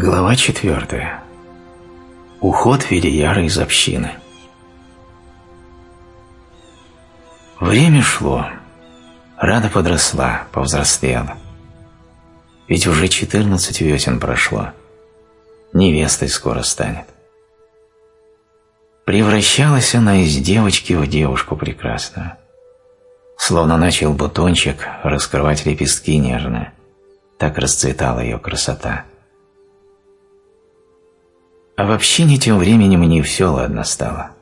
Глава четвертая. Уход Верияра из общины. Время шло. Рада подросла, повзрослела. Ведь уже четырнадцать весен прошло. Невестой скоро станет. Превращалась она из девочки в девушку прекрасную. Словно начал бутончик раскрывать лепестки нежные. Так расцветала ее красота. А в общине тем временем не все ладно стало.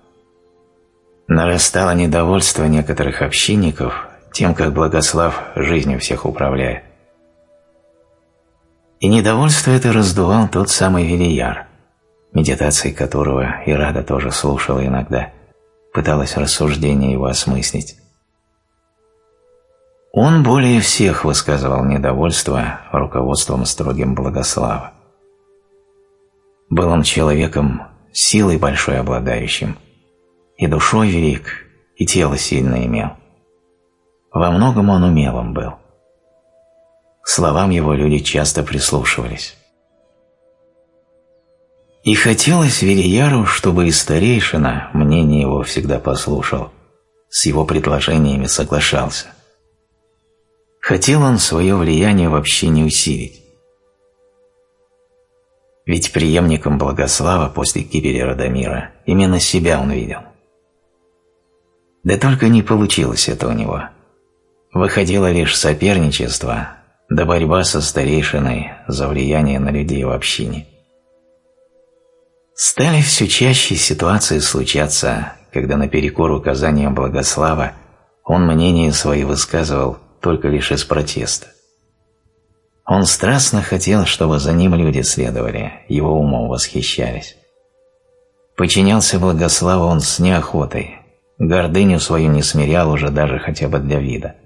Нарастало недовольство некоторых общинников тем, как Благослав жизнью всех управляет. И недовольство это раздувал тот самый Велияр, медитации которого и Рада тоже слушала иногда, пыталась рассуждение его осмыслить. Он более всех высказывал недовольство руководством строгим Благослава. Был он человеком силой большой обладающим, и душой велик, и тело сильно имел. Во многом он умелым был. Словам его люди часто прислушивались. И хотелось Верияру, чтобы и старейшина мнение его всегда послушал, с его предложениями соглашался. Хотел он свое влияние вообще не усилить. Ведь преемником Благослава после гибели Радомира именно себя он видел. Да только не получилось это у него. Выходило лишь соперничество, да борьба со старейшиной за влияние на людей в общине. Стали все чаще ситуации случаться, когда наперекор указаниям Благослава он мнение свои высказывал только лишь из протеста. Он страстно хотел, чтобы за ним люди следовали, его умом восхищались. Подчинялся Благославу он с неохотой, гордыню свою не смирял уже даже хотя бы для вида.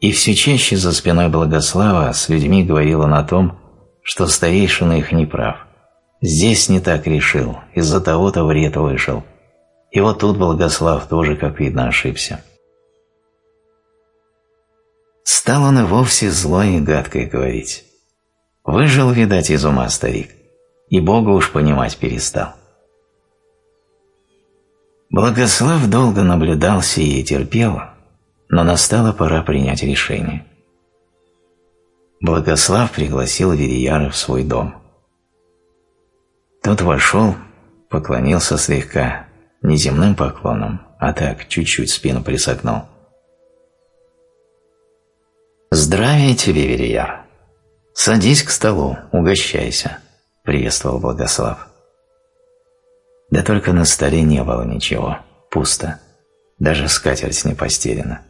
И все чаще за спиной Благослава с людьми говорил он о том, что старейшина их не прав. Здесь не так решил, из-за того-то вред вышел. И вот тут Благослав тоже, как видно, ошибся. Стал он и вовсе злой и гадкой говорить. Выжил, видать, из ума старик, и Бога уж понимать перестал. Благослав долго наблюдал сие и терпел, но настала пора принять решение. Благослав пригласил Верияра в свой дом. Тот вошел, поклонился слегка, не земным поклоном, а так, чуть-чуть спину присогнул. «Здравия тебе, Верияр! Садись к столу, угощайся», — приветствовал Благослав. Да только на столе не было ничего, пусто, даже скатерть не постелена.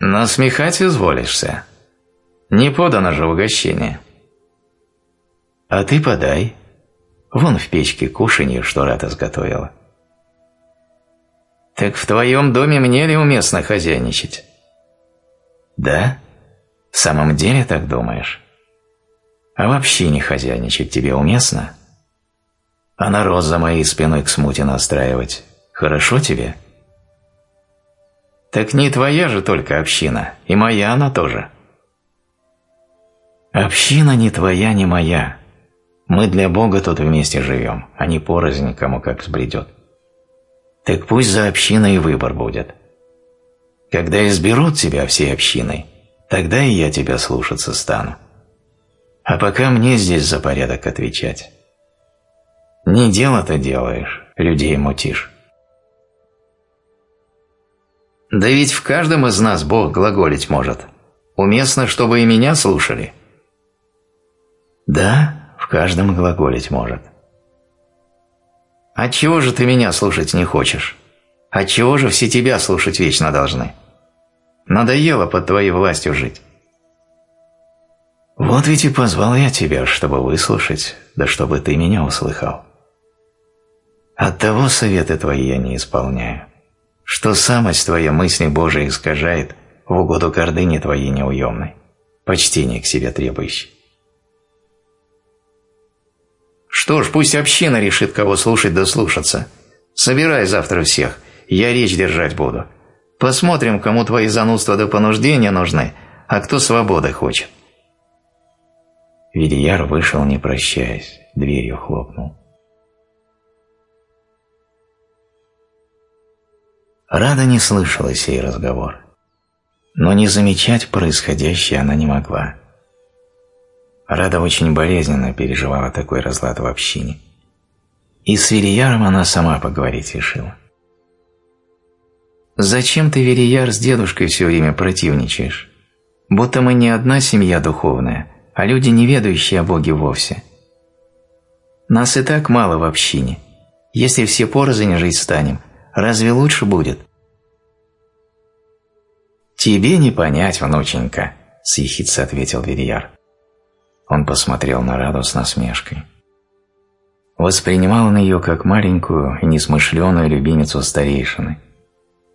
«Насмехать изволишься? Не подано же угощение». «А ты подай. Вон в печке кушанье, что Рата сготовила». «Так в твоем доме мне ли уместно хозяйничать?» Да? В самом деле так думаешь? А вообще не хозяйничать тебе уместно? А народ за моей спиной к смуте настраивать хорошо тебе? Так не твоя же только община, и моя она тоже. Община не твоя, не моя. Мы для Бога тут вместе живем, а не порознь кому как сбредет. Так пусть за общиной выбор будет. Когда изберут тебя всей общиной, тогда и я тебя слушаться стану. А пока мне здесь за порядок отвечать. Не дело-то делаешь, людей мутишь. Да ведь в каждом из нас Бог глаголить может. Уместно, чтобы и меня слушали. Да, в каждом глаголить может. Отчего же ты меня слушать не хочешь? Отчего же все тебя слушать вечно должны? Надоело под твоей властью жить. Вот ведь и позвал я тебя, чтобы выслушать, да чтобы ты меня услыхал. Оттого советы твои я не исполняю, что самость твоя мысли Божией искажает в угоду гордыни твоей неуемной, почтение к себе требующей. Что ж, пусть община решит, кого слушать да слушаться. Собирай завтра всех, я речь держать буду. Посмотрим, кому твои занудства до понуждения нужны, а кто свободы хочет. Вильяр вышел, не прощаясь, дверью хлопнул. Рада не слышала сей разговор, но не замечать происходящее она не могла. Рада очень болезненно переживала такой разлад в общине. И с Верияром она сама поговорить решила. «Зачем ты, Верияр, с дедушкой все время противничаешь? Будто мы не одна семья духовная, а люди, не ведающие о Боге вовсе. Нас и так мало в общине. Если все порознь жить станем, разве лучше будет?» «Тебе не понять, внученька», – с ехидцей ответил Верияр. Он посмотрел на Раду с насмешкой. Воспринимал он ее как маленькую и несмышленую любимицу старейшины,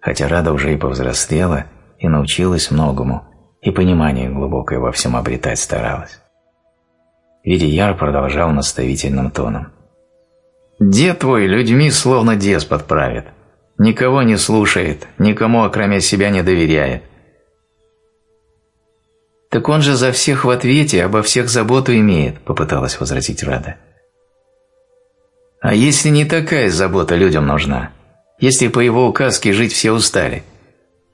хотя Рада уже и повзрослела и научилась многому, и понимание глубокое во всем обретать старалась. Видияр продолжал наставительным тоном. «Дед твой людьми словно деспот правит, никого не слушает, никому окромя себя не доверяет, «Так он же за всех в ответе, обо всех заботу имеет», – попыталась возразить Рада. «А если не такая забота людям нужна? Если по его указке жить все устали?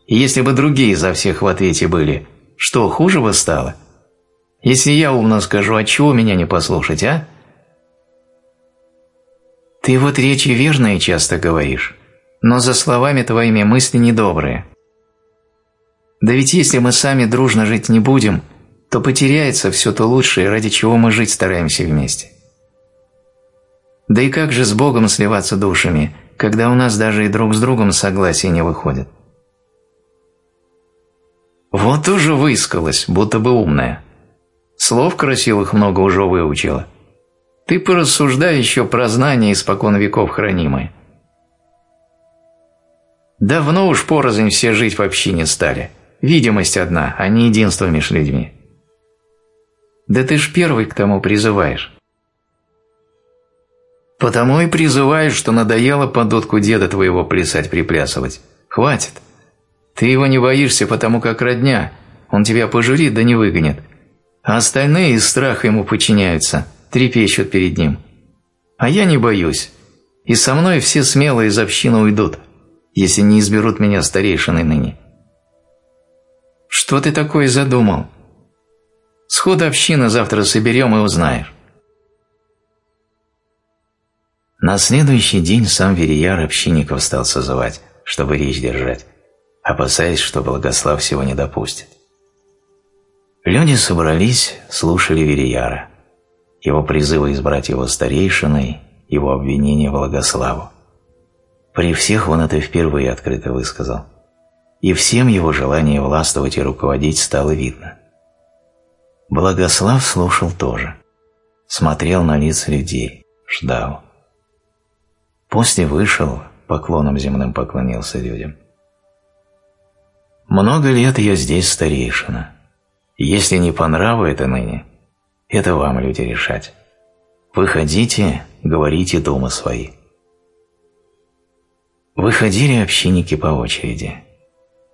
И если бы другие за всех в ответе были, что, хуже бы стало? Если я умно скажу, а чего меня не послушать, а?» «Ты вот речи верные часто говоришь, но за словами твоими мысли недобрые. Да ведь если мы сами дружно жить не будем, то потеряется все то лучшее, ради чего мы жить стараемся вместе. Да и как же с Богом сливаться душами, когда у нас даже и друг с другом согласия не выходит? Вот уже выискалась, будто бы умная. Слов красивых много уже выучила. Ты порассуждай еще про знания испокон веков хранимые. Давно уж порознь все жить в общине стали – Видимость одна, а не единство между людьми. Да ты ж первый к тому призываешь. Потому и призываешь, что надоело под дудку деда твоего плясать-приплясывать. Хватит. Ты его не боишься, потому как родня. Он тебя пожурит, да не выгонит. А остальные из страха ему подчиняются, трепещут перед ним. А я не боюсь. И со мной все смелые из общины уйдут, если не изберут меня старейшиной ныне. Что ты такое задумал? Сход общины завтра соберем и узнаешь. На следующий день сам Верияр общинников стал созывать, чтобы речь держать, опасаясь, что Благослав всего не допустит. Люди собрались, слушали Верияра, его призывы избрать его старейшиной, его обвинение Благославу. При всех он это впервые открыто высказал и всем его желание властвовать и руководить стало видно. Благослав слушал тоже, смотрел на лица людей, ждал. После вышел, поклоном земным поклонился людям. «Много лет я здесь старейшина. Если не по нраву это ныне, это вам, люди, решать. Выходите, говорите думы свои». Выходили общинники по очереди.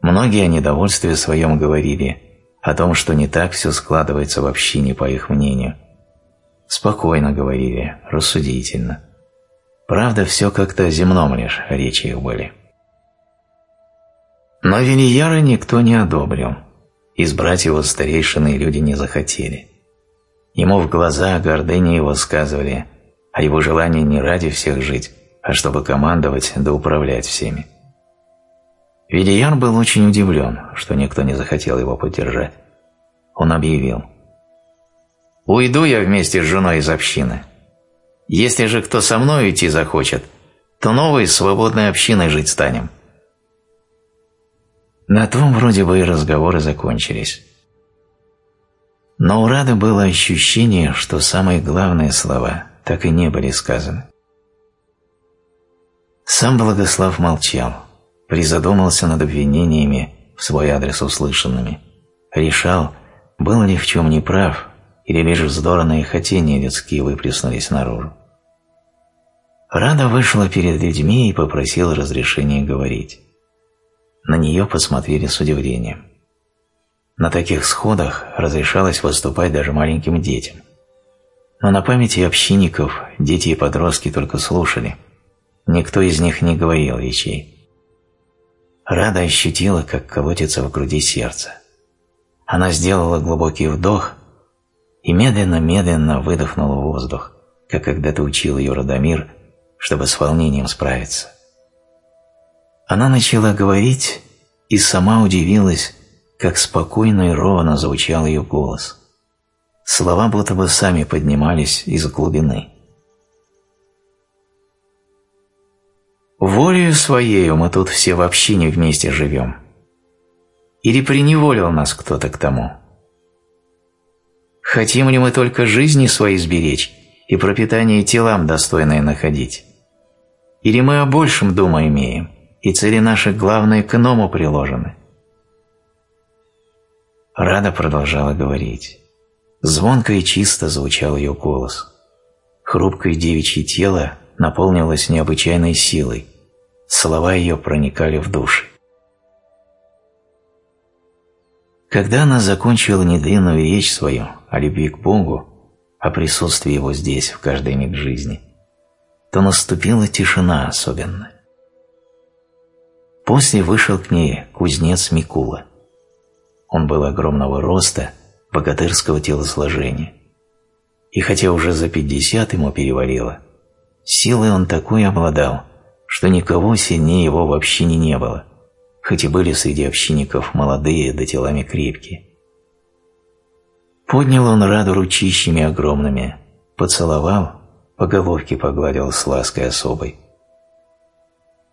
Многие о недовольстве своем говорили, о том, что не так все складывается в общине, по их мнению. Спокойно говорили, рассудительно. Правда, все как-то земном лишь речи их были. Но Велияра никто не одобрил. Избрать его старейшины люди не захотели. Ему в глаза гордыни его сказывали, а его желание не ради всех жить, а чтобы командовать да управлять всеми. Видиян был очень удивлен, что никто не захотел его поддержать. Он объявил. «Уйду я вместе с женой из общины. Если же кто со мной идти захочет, то новой свободной общиной жить станем». На том вроде бы и разговоры закончились. Но у Рады было ощущение, что самые главные слова так и не были сказаны. Сам Благослав молчал призадумался над обвинениями в свой адрес услышанными, решал, был ли в чем неправ, или лишь вздорные хотения людские выплеснулись наружу. Рада вышла перед людьми и попросила разрешения говорить. На нее посмотрели с удивлением. На таких сходах разрешалось выступать даже маленьким детям, Но на памяти общинников дети и подростки только слушали. Никто из них не говорил речей. Рада ощутила, как колотится в груди сердце. Она сделала глубокий вдох и медленно-медленно выдохнула воздух, как когда-то учил ее Радомир, чтобы с волнением справиться. Она начала говорить и сама удивилась, как спокойно и ровно звучал ее голос. Слова будто бы сами поднимались из глубины. Волею своею мы тут все в общине вместе живем. Или приневолил нас кто-то к тому? Хотим ли мы только жизни свои сберечь и пропитание телам достойное находить? Или мы о большем дума имеем, и цели наши главные к иному приложены? Рада продолжала говорить. Звонко и чисто звучал ее голос. Хрупкое девичье тело наполнилось необычайной силой. Слова ее проникали в души. Когда она закончила недлинную речь свою о любви к Богу, о присутствии Его здесь, в каждый миг жизни, то наступила тишина особенная. После вышел к ней кузнец Микула. Он был огромного роста, богатырского телосложения. И хотя уже за пятьдесят ему перевалило, силой он такой обладал, что никого сильнее его вообще не, было, хоть и были среди общинников молодые да телами крепкие. Поднял он Раду ручищами огромными, поцеловал, по головке погладил с лаской особой.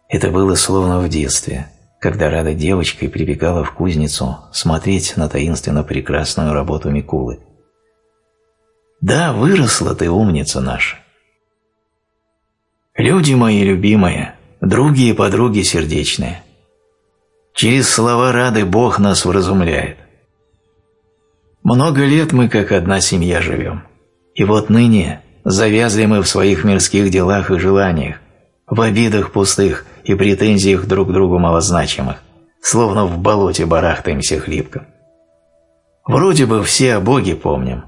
Это было словно в детстве, когда Рада девочкой прибегала в кузницу смотреть на таинственно прекрасную работу Микулы. «Да, выросла ты, умница наша!» «Люди мои любимые, други и подруги сердечные, через слова Рады Бог нас вразумляет. Много лет мы как одна семья живем, и вот ныне завязли мы в своих мирских делах и желаниях, в обидах пустых и претензиях друг к другу малозначимых, словно в болоте барахтаемся хлипко. Вроде бы все о Боге помним,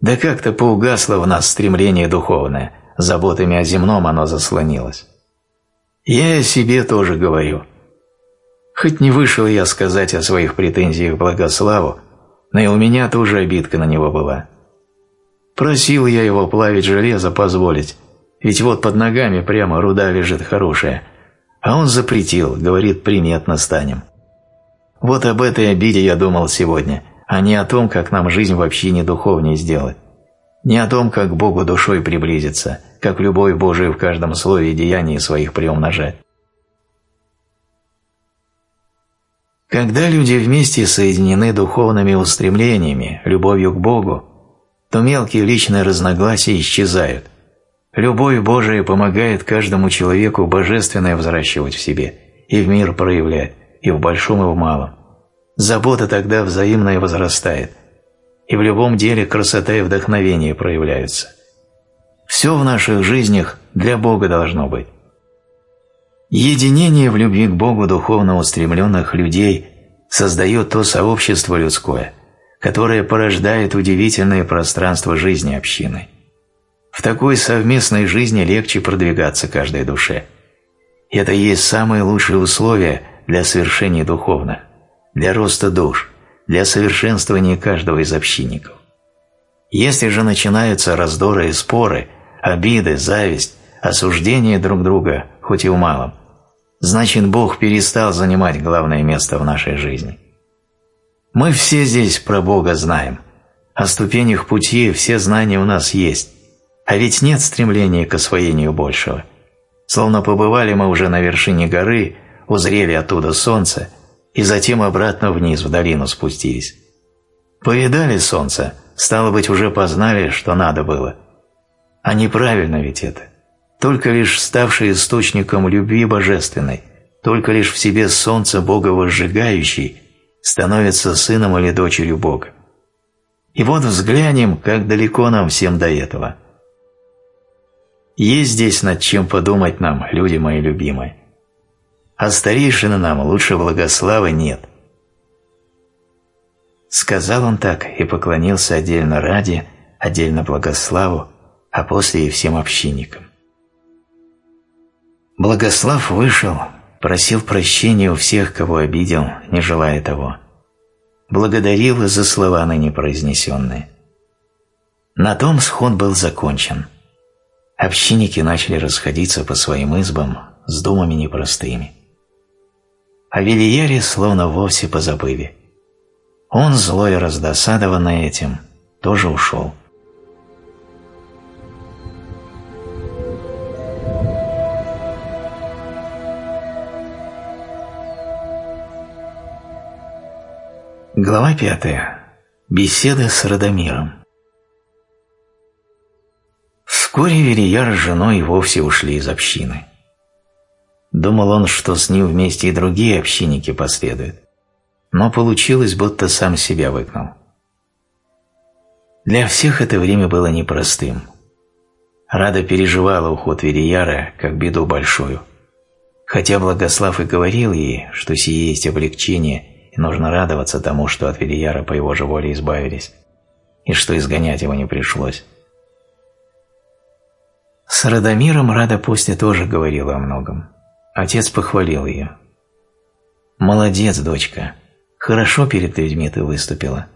да как-то поугасло в нас стремление духовное, заботами о земном оно заслонилось. Я о себе тоже говорю. Хоть не вышел я сказать о своих претензиях Благославу, но и у меня тоже обидка на него была. Просил я его плавить железо позволить, ведь вот под ногами прямо руда лежит хорошая. А он запретил, говорит, приметно станем. Вот об этой обиде я думал сегодня, а не о том, как нам жизнь вообще не духовнее сделать. Не о том, как Богу душой приблизиться, как любовь Божию в каждом слове и деянии своих приумножать. Когда люди вместе соединены духовными устремлениями, любовью к Богу, то мелкие личные разногласия исчезают – Любовь Божия помогает каждому человеку божественное взращивать в себе и в мир проявлять, и в большом, и в малом. Забота тогда взаимная возрастает, и в любом деле красота и вдохновение проявляются. Все в наших жизнях для Бога должно быть. Единение в любви к Богу духовно устремленных людей создает то сообщество людское, которое порождает удивительное пространство жизни общины – в такой совместной жизни легче продвигаться каждой душе. И это есть самые лучшие условия для совершения духовных, для роста душ, для совершенствования каждого из общинников. Если же начинаются раздоры и споры, обиды, зависть, осуждение друг друга, хоть и в малом, значит Бог перестал занимать главное место в нашей жизни. Мы все здесь про Бога знаем, о ступенях пути все знания у нас есть, а ведь нет стремления к освоению большего. Словно побывали мы уже на вершине горы, узрели оттуда солнце, и затем обратно вниз в долину спустились. Повидали солнце, стало быть, уже познали, что надо было. А неправильно ведь это. Только лишь ставший источником любви божественной, только лишь в себе солнце Бога возжигающий, становится сыном или дочерью Бога. И вот взглянем, как далеко нам всем до этого – есть здесь над чем подумать нам, люди мои любимые. А старейшины нам лучше благославы нет. Сказал он так и поклонился отдельно ради, отдельно Благославу, а после и всем общинникам. Благослав вышел, просил прощения у всех, кого обидел, не желая того. Благодарил за слова ныне произнесенные. На том сход был закончен. Общинники начали расходиться по своим избам с думами непростыми. О Велияре словно вовсе позабыли. Он, злой и раздосадованный этим, тоже ушел. Глава пятая. Беседа с Радомиром. Вскоре Верияр с женой вовсе ушли из общины. Думал он, что с ним вместе и другие общинники последуют, но получилось, будто сам себя выгнал. Для всех это время было непростым. Рада переживала уход Верияра как беду большую. Хотя Благослав и говорил ей, что сие есть облегчение и нужно радоваться тому, что от Верияра по его же воле избавились, и что изгонять его не пришлось. С Радомиром Рада после тоже говорила о многом. Отец похвалил ее. «Молодец, дочка. Хорошо перед людьми ты выступила.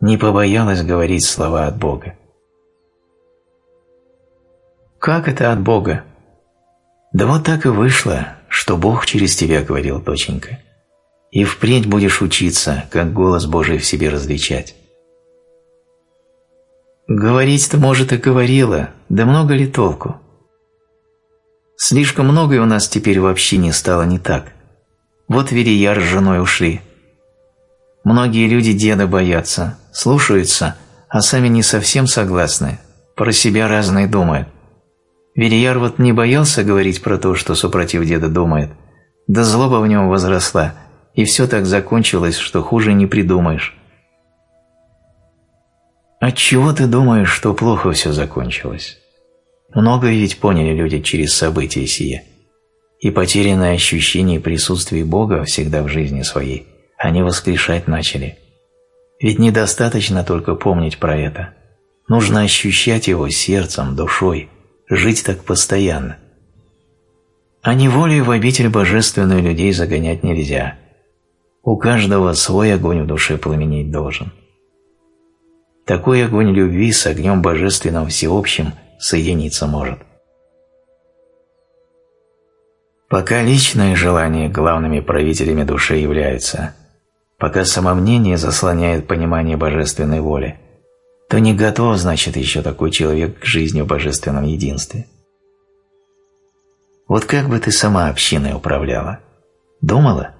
Не побоялась говорить слова от Бога». «Как это от Бога?» «Да вот так и вышло, что Бог через тебя говорил, доченька. И впредь будешь учиться, как голос Божий в себе различать». «Говорить-то, может, и говорила, да много ли толку?» Слишком многое у нас теперь вообще не стало не так. Вот Верияр с женой ушли. Многие люди деда боятся, слушаются, а сами не совсем согласны, про себя разные думают. Верияр вот не боялся говорить про то, что супротив деда думает, да злоба в нем возросла, и все так закончилось, что хуже не придумаешь. Отчего ты думаешь, что плохо все закончилось? Многое ведь поняли люди через события сие. И потерянное ощущение присутствия Бога всегда в жизни своей они воскрешать начали. Ведь недостаточно только помнить про это. Нужно ощущать его сердцем, душой, жить так постоянно. А неволей в обитель божественную людей загонять нельзя. У каждого свой огонь в душе пламенеть должен. Такой огонь любви с огнем божественным всеобщим – соединиться может. Пока личные желания главными правителями души являются, пока самомнение заслоняет понимание божественной воли, то не готов, значит, еще такой человек к жизни в божественном единстве. Вот как бы ты сама общиной управляла? Думала?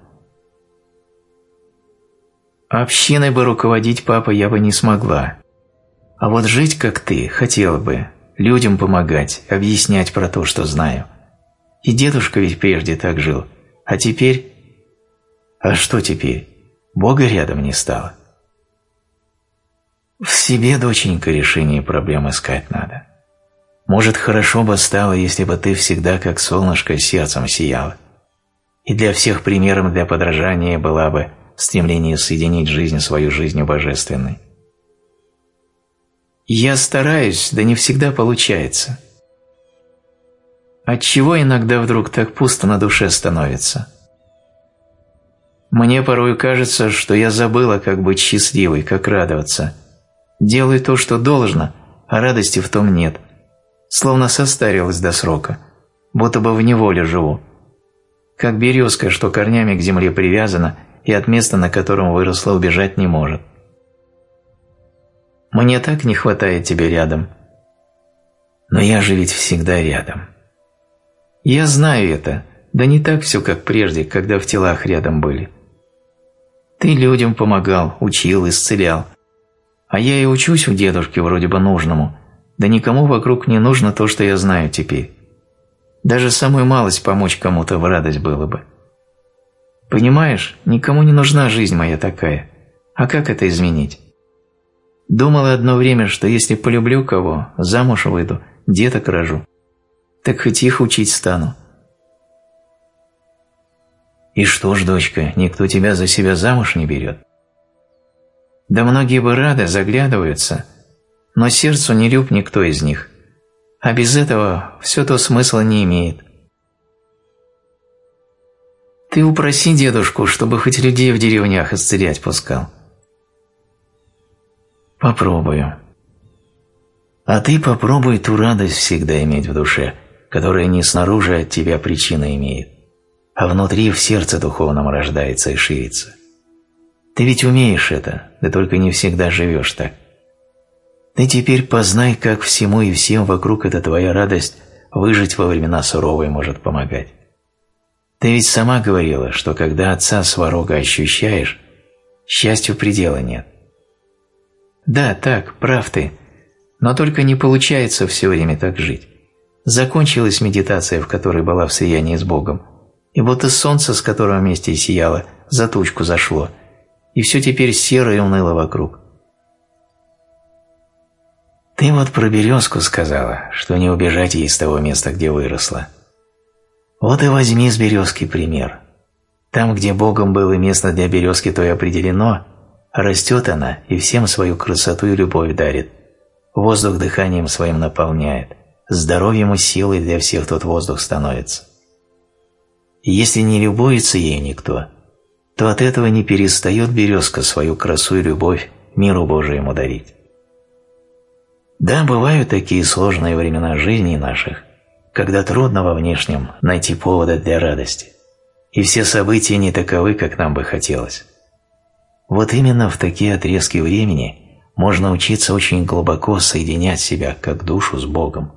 Общиной бы руководить, папа, я бы не смогла. А вот жить, как ты, хотела бы, людям помогать, объяснять про то, что знаю. И дедушка ведь прежде так жил, а теперь... А что теперь? Бога рядом не стало. В себе, доченька, решение проблем искать надо. Может, хорошо бы стало, если бы ты всегда как солнышко сердцем сияла. И для всех примером для подражания была бы стремление соединить жизнь свою жизнью божественной. Я стараюсь, да не всегда получается. Отчего иногда вдруг так пусто на душе становится? Мне порой кажется, что я забыла, как быть счастливой, как радоваться. Делаю то, что должно, а радости в том нет. Словно состарилась до срока, будто бы в неволе живу. Как березка, что корнями к земле привязана и от места, на котором выросла, убежать не может. Мне так не хватает тебя рядом. Но я же ведь всегда рядом. Я знаю это, да не так все, как прежде, когда в телах рядом были. Ты людям помогал, учил, исцелял. А я и учусь у дедушки вроде бы нужному, да никому вокруг не нужно то, что я знаю теперь. Даже самую малость помочь кому-то в радость было бы. Понимаешь, никому не нужна жизнь моя такая. А как это изменить? Думала одно время, что если полюблю кого, замуж выйду, деток рожу. Так хоть их учить стану. И что ж, дочка, никто тебя за себя замуж не берет? Да многие бы рады, заглядываются, но сердцу не люб никто из них, а без этого все то смысла не имеет. Ты упроси дедушку, чтобы хоть людей в деревнях исцелять пускал. Попробую. А ты попробуй ту радость всегда иметь в душе, которая не снаружи от тебя причина имеет, а внутри в сердце духовном рождается и ширится. Ты ведь умеешь это, да только не всегда живешь так. Ты теперь познай, как всему и всем вокруг эта твоя радость выжить во времена суровые может помогать. Ты ведь сама говорила, что когда отца сварога ощущаешь, счастью предела нет. Да, так, прав ты, но только не получается все время так жить. Закончилась медитация, в которой была в слиянии с Богом, и будто солнце, с которого вместе сияло, за тучку зашло, и все теперь серо и уныло вокруг. Ты вот про березку сказала, что не убежать ей с того места, где выросла. Вот и возьми с березки пример. Там, где Богом было место для березки, то и определено, растет она и всем свою красоту и любовь дарит, воздух дыханием своим наполняет, здоровьем и силой для всех тот воздух становится. Если не любуется ей никто, то от этого не перестает березка свою красу и любовь миру Божьему дарить. Да, бывают такие сложные времена жизни наших, когда трудно во внешнем найти повода для радости, и все события не таковы, как нам бы хотелось. Вот именно в такие отрезки времени можно учиться очень глубоко соединять себя как душу с Богом.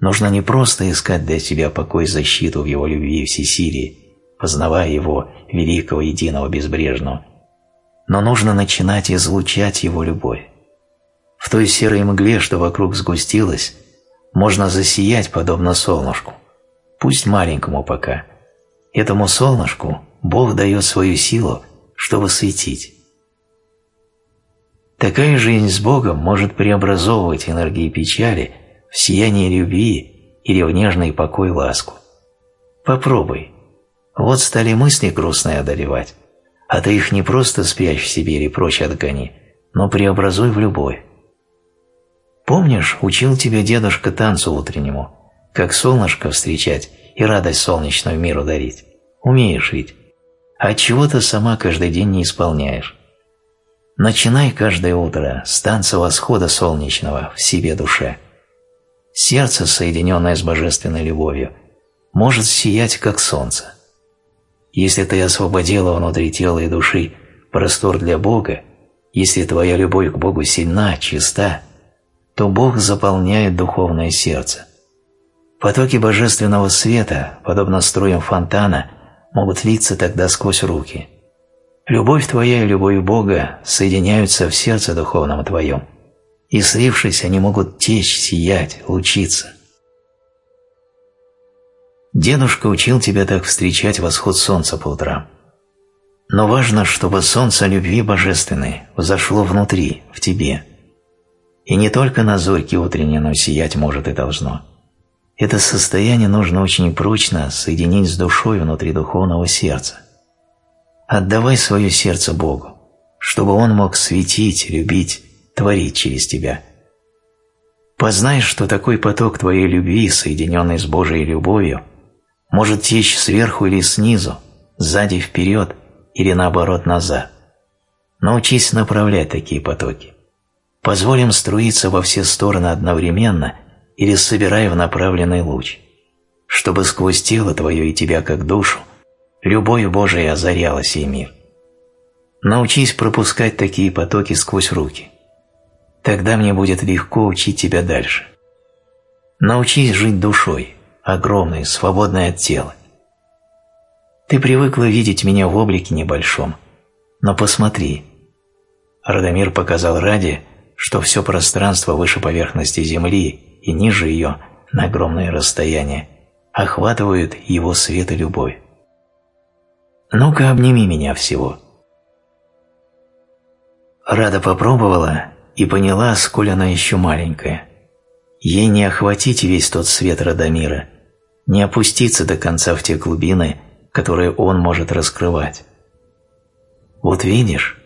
Нужно не просто искать для себя покой и защиту в Его любви и всесилии, познавая Его великого, единого, безбрежного, но нужно начинать излучать Его любовь. В той серой мгле, что вокруг сгустилась, можно засиять подобно солнышку, пусть маленькому пока. Этому солнышку Бог дает свою силу, чтобы светить. Такая жизнь с Богом может преобразовывать энергии печали в сияние любви или в нежный покой и ласку. Попробуй. Вот стали мысли грустные одолевать, а ты их не просто спрячь в себе или прочь отгони, но преобразуй в любовь. Помнишь, учил тебя дедушка танцу утреннему, как солнышко встречать и радость солнечную миру дарить? Умеешь ведь. А чего ты сама каждый день не исполняешь? Начинай каждое утро с танца восхода солнечного в себе душе. Сердце, соединенное с божественной любовью, может сиять, как солнце. Если ты освободила внутри тела и души простор для Бога, если твоя любовь к Богу сильна, чиста, то Бог заполняет духовное сердце. Потоки божественного света, подобно струям фонтана, могут литься тогда сквозь руки. Любовь твоя и любовь Бога соединяются в сердце духовном твоем, и слившись, они могут течь, сиять, лучиться. Дедушка учил тебя так встречать восход солнца по утрам. Но важно, чтобы солнце любви божественной взошло внутри, в тебе – и не только на зорьке утренней но сиять может и должно. Это состояние нужно очень прочно соединить с душой внутри духовного сердца. Отдавай свое сердце Богу, чтобы Он мог светить, любить, творить через тебя. Познай, что такой поток твоей любви, соединенный с Божьей любовью, может течь сверху или снизу, сзади вперед или наоборот назад. Научись направлять такие потоки позволим струиться во все стороны одновременно или собирая в направленный луч, чтобы сквозь тело твое и тебя как душу любовь Божия озаряла сей мир. Научись пропускать такие потоки сквозь руки. Тогда мне будет легко учить тебя дальше. Научись жить душой, огромной, свободной от тела. Ты привыкла видеть меня в облике небольшом, но посмотри. Радомир показал Раде, что все пространство выше поверхности Земли и ниже ее на огромное расстояние охватывают его свет и любовь. «Ну-ка, обними меня всего». Рада попробовала и поняла, сколь она еще маленькая. Ей не охватить весь тот свет Радомира, не опуститься до конца в те глубины, которые он может раскрывать. Вот видишь,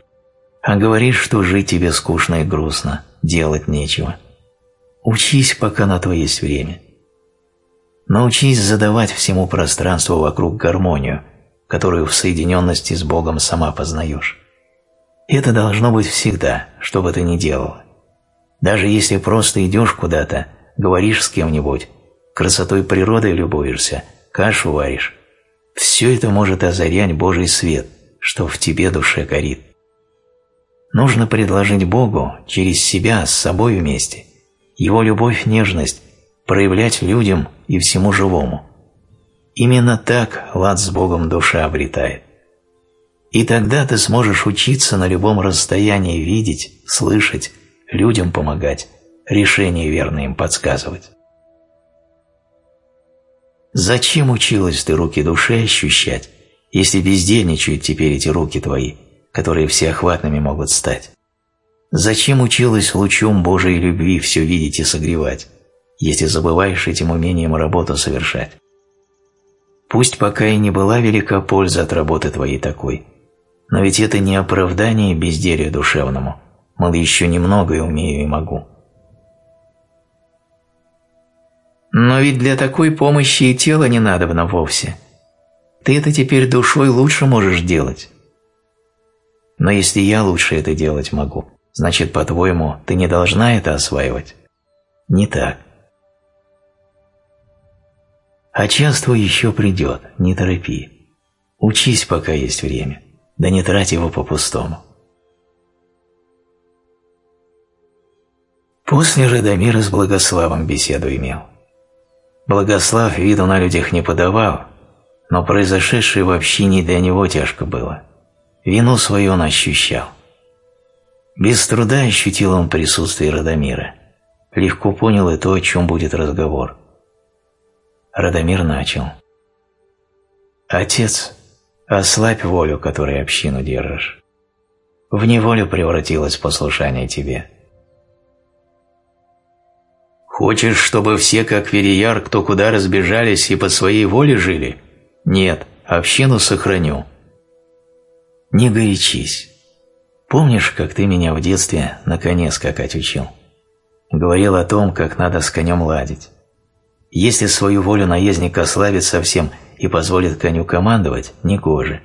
а говоришь, что жить тебе скучно и грустно, делать нечего. Учись, пока на то есть время. Научись задавать всему пространству вокруг гармонию, которую в соединенности с Богом сама познаешь. Это должно быть всегда, что бы ты ни делал. Даже если просто идешь куда-то, говоришь с кем-нибудь, красотой природы любуешься, кашу варишь, все это может озарять Божий свет, что в тебе душе горит. Нужно предложить Богу через себя с собой вместе Его любовь, нежность проявлять людям и всему живому. Именно так лад с Богом душа обретает. И тогда ты сможешь учиться на любом расстоянии видеть, слышать, людям помогать, решения верные им подсказывать. Зачем училась ты руки души ощущать, если бездельничают теперь эти руки твои, которые всеохватными могут стать? Зачем училась лучом Божией любви все видеть и согревать, если забываешь этим умением работу совершать? Пусть пока и не была велика польза от работы твоей такой, но ведь это не оправдание безделью душевному, мол, еще немного и умею и могу. Но ведь для такой помощи и тело не надобно вовсе. Ты это теперь душой лучше можешь делать. Но если я лучше это делать могу, значит, по-твоему, ты не должна это осваивать? Не так. А час твой еще придет, не торопи. Учись, пока есть время, да не трать его по-пустому. После Радомира с Благославом беседу имел. Благослав виду на людях не подавал, но произошедшее вообще не для него тяжко было. Вину свою он ощущал. Без труда ощутил он присутствие Радомира. Легко понял и то, о чем будет разговор. Радомир начал. «Отец, ослабь волю, которой общину держишь. В неволю превратилось послушание тебе. Хочешь, чтобы все, как Верияр, кто куда разбежались и по своей воле жили? Нет, общину сохраню. Не горячись. Помнишь, как ты меня в детстве на коне скакать учил? Говорил о том, как надо с конем ладить. Если свою волю наездник ослабит совсем и позволит коню командовать, не гоже.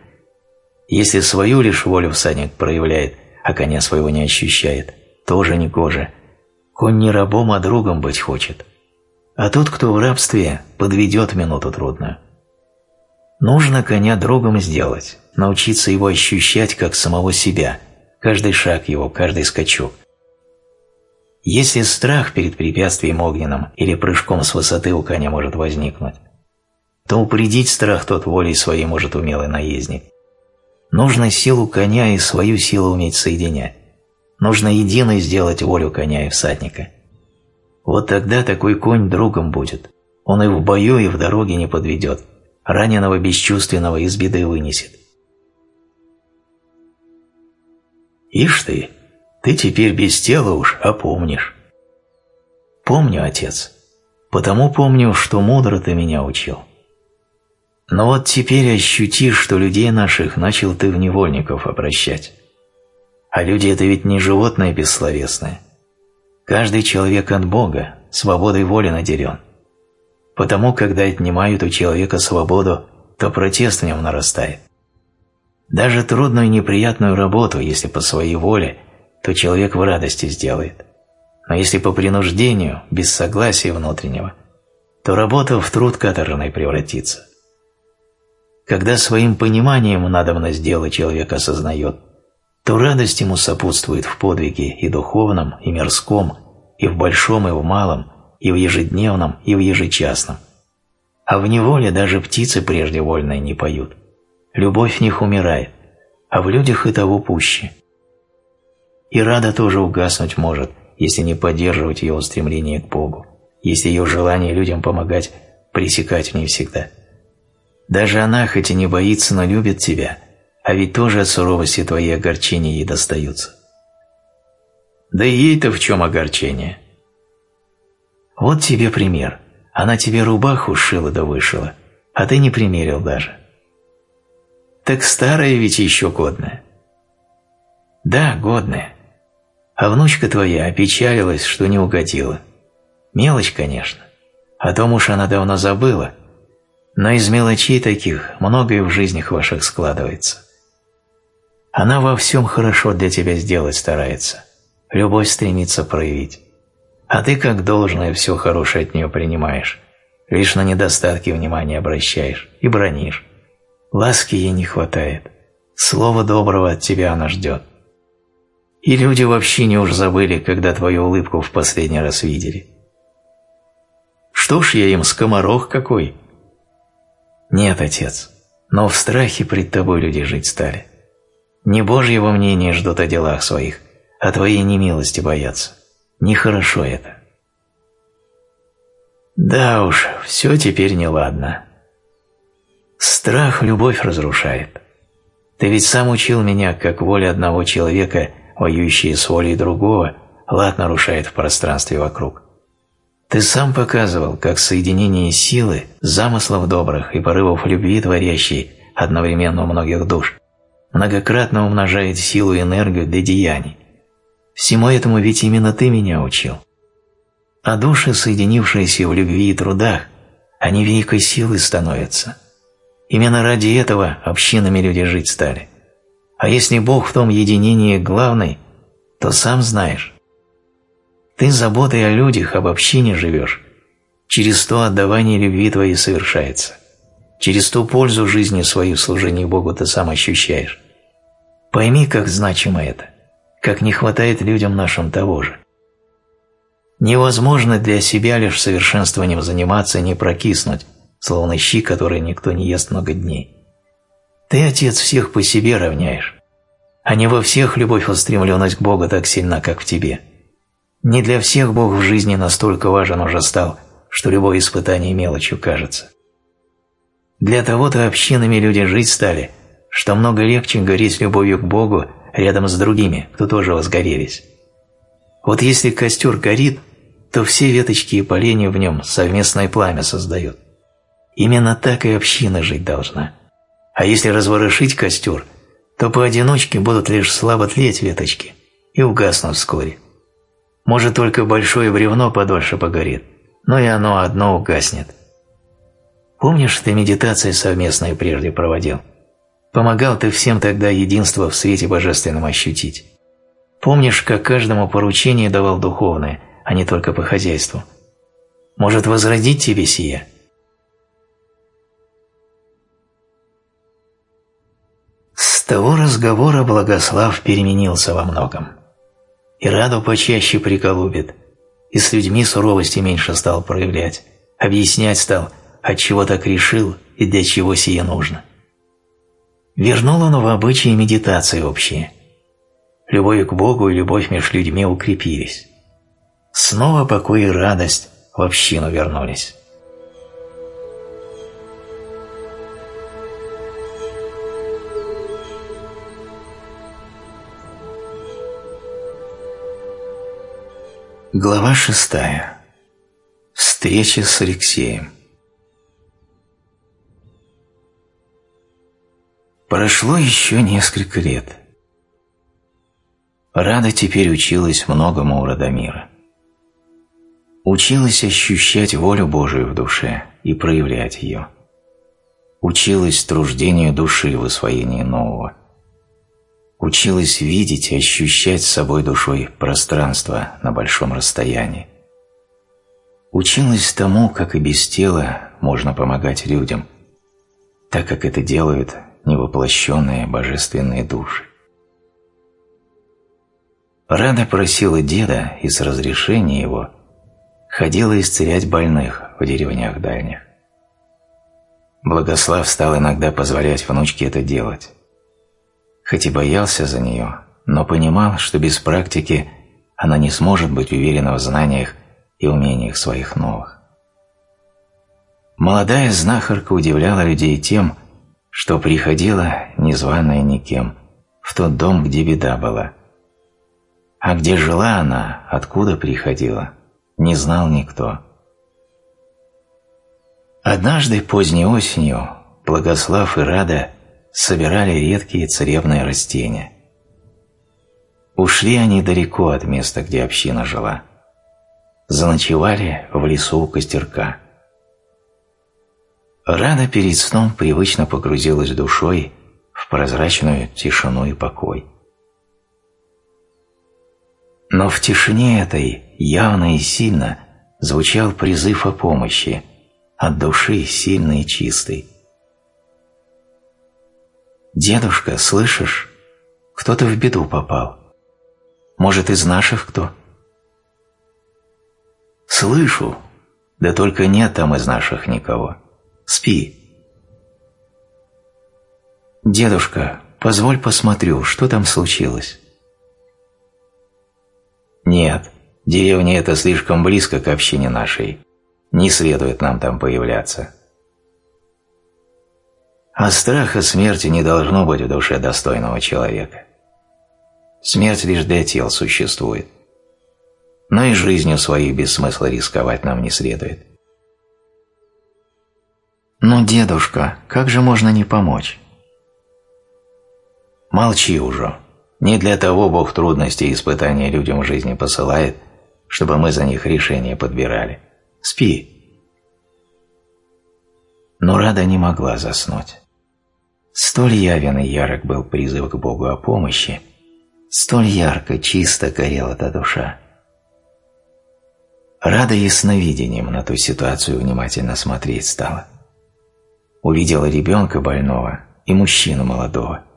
Если свою лишь волю всадник проявляет, а коня своего не ощущает, тоже не гоже – Конь не рабом, а другом быть хочет. А тот, кто в рабстве, подведет минуту трудную. Нужно коня другом сделать, научиться его ощущать как самого себя, каждый шаг его, каждый скачок. Если страх перед препятствием огненным или прыжком с высоты у коня может возникнуть, то упредить страх тот волей своей может умелый наездник. Нужно силу коня и свою силу уметь соединять. Нужно единой сделать волю коня и всадника. Вот тогда такой конь другом будет. Он и в бою, и в дороге не подведет. Раненого бесчувственного из беды вынесет. Ишь ты, ты теперь без тела уж, а помнишь. Помню, отец, потому помню, что мудро ты меня учил. Но вот теперь ощути, что людей наших начал ты в невольников обращать. А люди – это ведь не животное бессловесное. Каждый человек от Бога, свободой воли наделен. Потому, когда отнимают у человека свободу, то протест в нем нарастает. Даже трудную и неприятную работу, если по своей воле, то человек в радости сделает. Но если по принуждению, без согласия внутреннего, то работа в труд каторжный превратится. Когда своим пониманием надобно сделать человек осознает – то радость ему сопутствует в подвиге и духовном, и мирском, и в большом, и в малом, и в ежедневном, и в ежечасном. А в неволе даже птицы прежде вольные не поют. Любовь в них умирает, а в людях и того пуще. И рада тоже угаснуть может, если не поддерживать ее устремление к Богу, если ее желание людям помогать пресекать в ней всегда. Даже она, хоть и не боится, но любит тебя – а ведь тоже от суровости твои огорчения ей достаются. Да и ей-то в чем огорчение? Вот тебе пример. Она тебе рубаху шила да вышила, а ты не примерил даже. Так старая ведь еще годная. Да, годная. А внучка твоя опечалилась, что не угодила. Мелочь, конечно. О том уж она давно забыла. Но из мелочей таких многое в жизнях ваших складывается. Она во всем хорошо для тебя сделать старается, любовь стремится проявить. А ты как должное все хорошее от нее принимаешь, лишь на недостатки внимания обращаешь и бронишь. Ласки ей не хватает, слова доброго от тебя она ждет. И люди вообще не уж забыли, когда твою улыбку в последний раз видели. Что ж я им, скоморох какой? Нет, отец, но в страхе пред тобой люди жить стали. Не Божьего мнения ждут о делах своих, а твоей немилости боятся. Нехорошо это. Да уж, все теперь неладно. Страх любовь разрушает. Ты ведь сам учил меня, как воля одного человека, воюющая с волей другого, лад нарушает в пространстве вокруг. Ты сам показывал, как соединение силы, замыслов добрых и порывов любви, творящей одновременно у многих душ, многократно умножает силу и энергию для деяний. Всему этому ведь именно ты меня учил. А души, соединившиеся в любви и трудах, они великой силой становятся. Именно ради этого общинами люди жить стали. А если Бог в том единении главный, то сам знаешь. Ты заботой о людях, об общине живешь. Через то отдавание любви твоей совершается. Через ту пользу жизни свою в служении Богу ты сам ощущаешь. Пойми, как значимо это, как не хватает людям нашим того же. Невозможно для себя лишь совершенствованием заниматься и не прокиснуть, словно щи, которые никто не ест много дней. Ты, Отец, всех по себе равняешь, а не во всех любовь устремленность к Богу так сильна, как в тебе. Не для всех Бог в жизни настолько важен уже стал, что любое испытание мелочью кажется. Для того-то общинами люди жить стали, что много легче гореть любовью к Богу рядом с другими, кто тоже возгорелись. Вот если костер горит, то все веточки и поленья в нем совместное пламя создают. Именно так и община жить должна. А если разворошить костер, то поодиночке будут лишь слабо тлеть веточки и угаснут вскоре. Может, только большое бревно подольше погорит, но и оно одно угаснет. Помнишь, ты медитации совместные прежде проводил? Помогал ты всем тогда единство в свете божественном ощутить. Помнишь, как каждому поручение давал духовное, а не только по хозяйству? Может, возродить тебе сие? Того разговора Благослав переменился во многом. И раду почаще приколубит, и с людьми суровости меньше стал проявлять, объяснять стал – от чего так решил и для чего сие нужно. Вернул он в обычаи медитации общие. Любовь к Богу и любовь между людьми укрепились. Снова покой и радость в общину вернулись. Глава шестая. Встреча с Алексеем. Прошло еще несколько лет. Рада теперь училась многому у Радомира. Училась ощущать волю Божию в душе и проявлять ее. Училась труждению души в освоении нового. Училась видеть и ощущать с собой душой пространство на большом расстоянии. Училась тому, как и без тела можно помогать людям, так как это делают невоплощенные божественные души. Рада просила деда и с разрешения его ходила исцелять больных в деревнях дальних. Благослав стал иногда позволять внучке это делать. Хоть и боялся за нее, но понимал, что без практики она не сможет быть уверена в знаниях и умениях своих новых. Молодая знахарка удивляла людей тем, что приходила, незваная никем, в тот дом, где беда была. А где жила она, откуда приходила, не знал никто. Однажды поздней осенью Благослав и Рада собирали редкие царевные растения. Ушли они далеко от места, где община жила. Заночевали в лесу у костерка. Рада перед сном привычно погрузилась душой в прозрачную тишину и покой. Но в тишине этой явно и сильно звучал призыв о помощи от души сильной и чистой. «Дедушка, слышишь? Кто-то в беду попал. Может, из наших кто?» «Слышу. Да только нет там из наших никого. Спи». «Дедушка, позволь посмотрю, что там случилось?» «Нет, деревня эта слишком близко к общине нашей. Не следует нам там появляться». А страха смерти не должно быть в душе достойного человека. Смерть лишь для тел существует. Но и жизнью своей без смысла рисковать нам не следует. «Но, дедушка, как же можно не помочь?» Молчи уже. Не для того Бог трудности и испытания людям в жизни посылает, чтобы мы за них решения подбирали. Спи. Но Рада не могла заснуть. Столь явен и ярок был призыв к Богу о помощи, столь ярко, чисто горела та душа. Рада ясновидением на ту ситуацию внимательно смотреть стала. Увидела ребенка больного и мужчину молодого –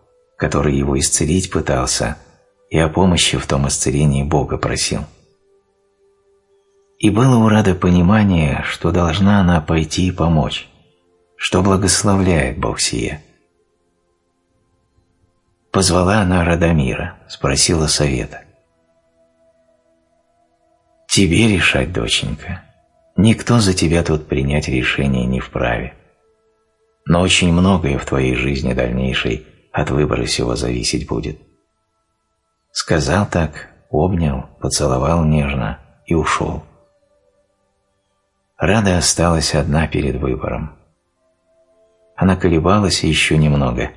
который его исцелить пытался и о помощи в том исцелении Бога просил. И было у Рады понимание, что должна она пойти и помочь, что благословляет Бог сие. Позвала она Радомира, спросила совета. «Тебе решать, доченька. Никто за тебя тут принять решение не вправе. Но очень многое в твоей жизни дальнейшей от выбора сего зависеть будет. Сказал так, обнял, поцеловал нежно и ушел. Рада осталась одна перед выбором. Она колебалась еще немного,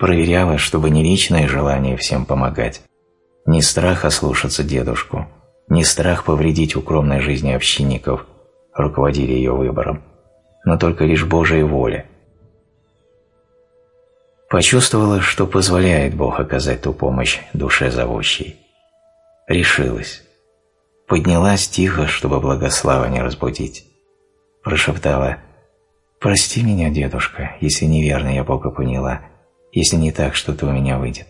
проверяла, чтобы не личное желание всем помогать, не страх ослушаться дедушку, не страх повредить укромной жизни общинников руководили ее выбором, но только лишь Божья воля – Почувствовала, что позволяет Бог оказать ту помощь душе зовущей. Решилась. Поднялась тихо, чтобы благослава не разбудить. Прошептала «Прости меня, дедушка, если неверно я Бога поняла, если не так что-то у меня выйдет».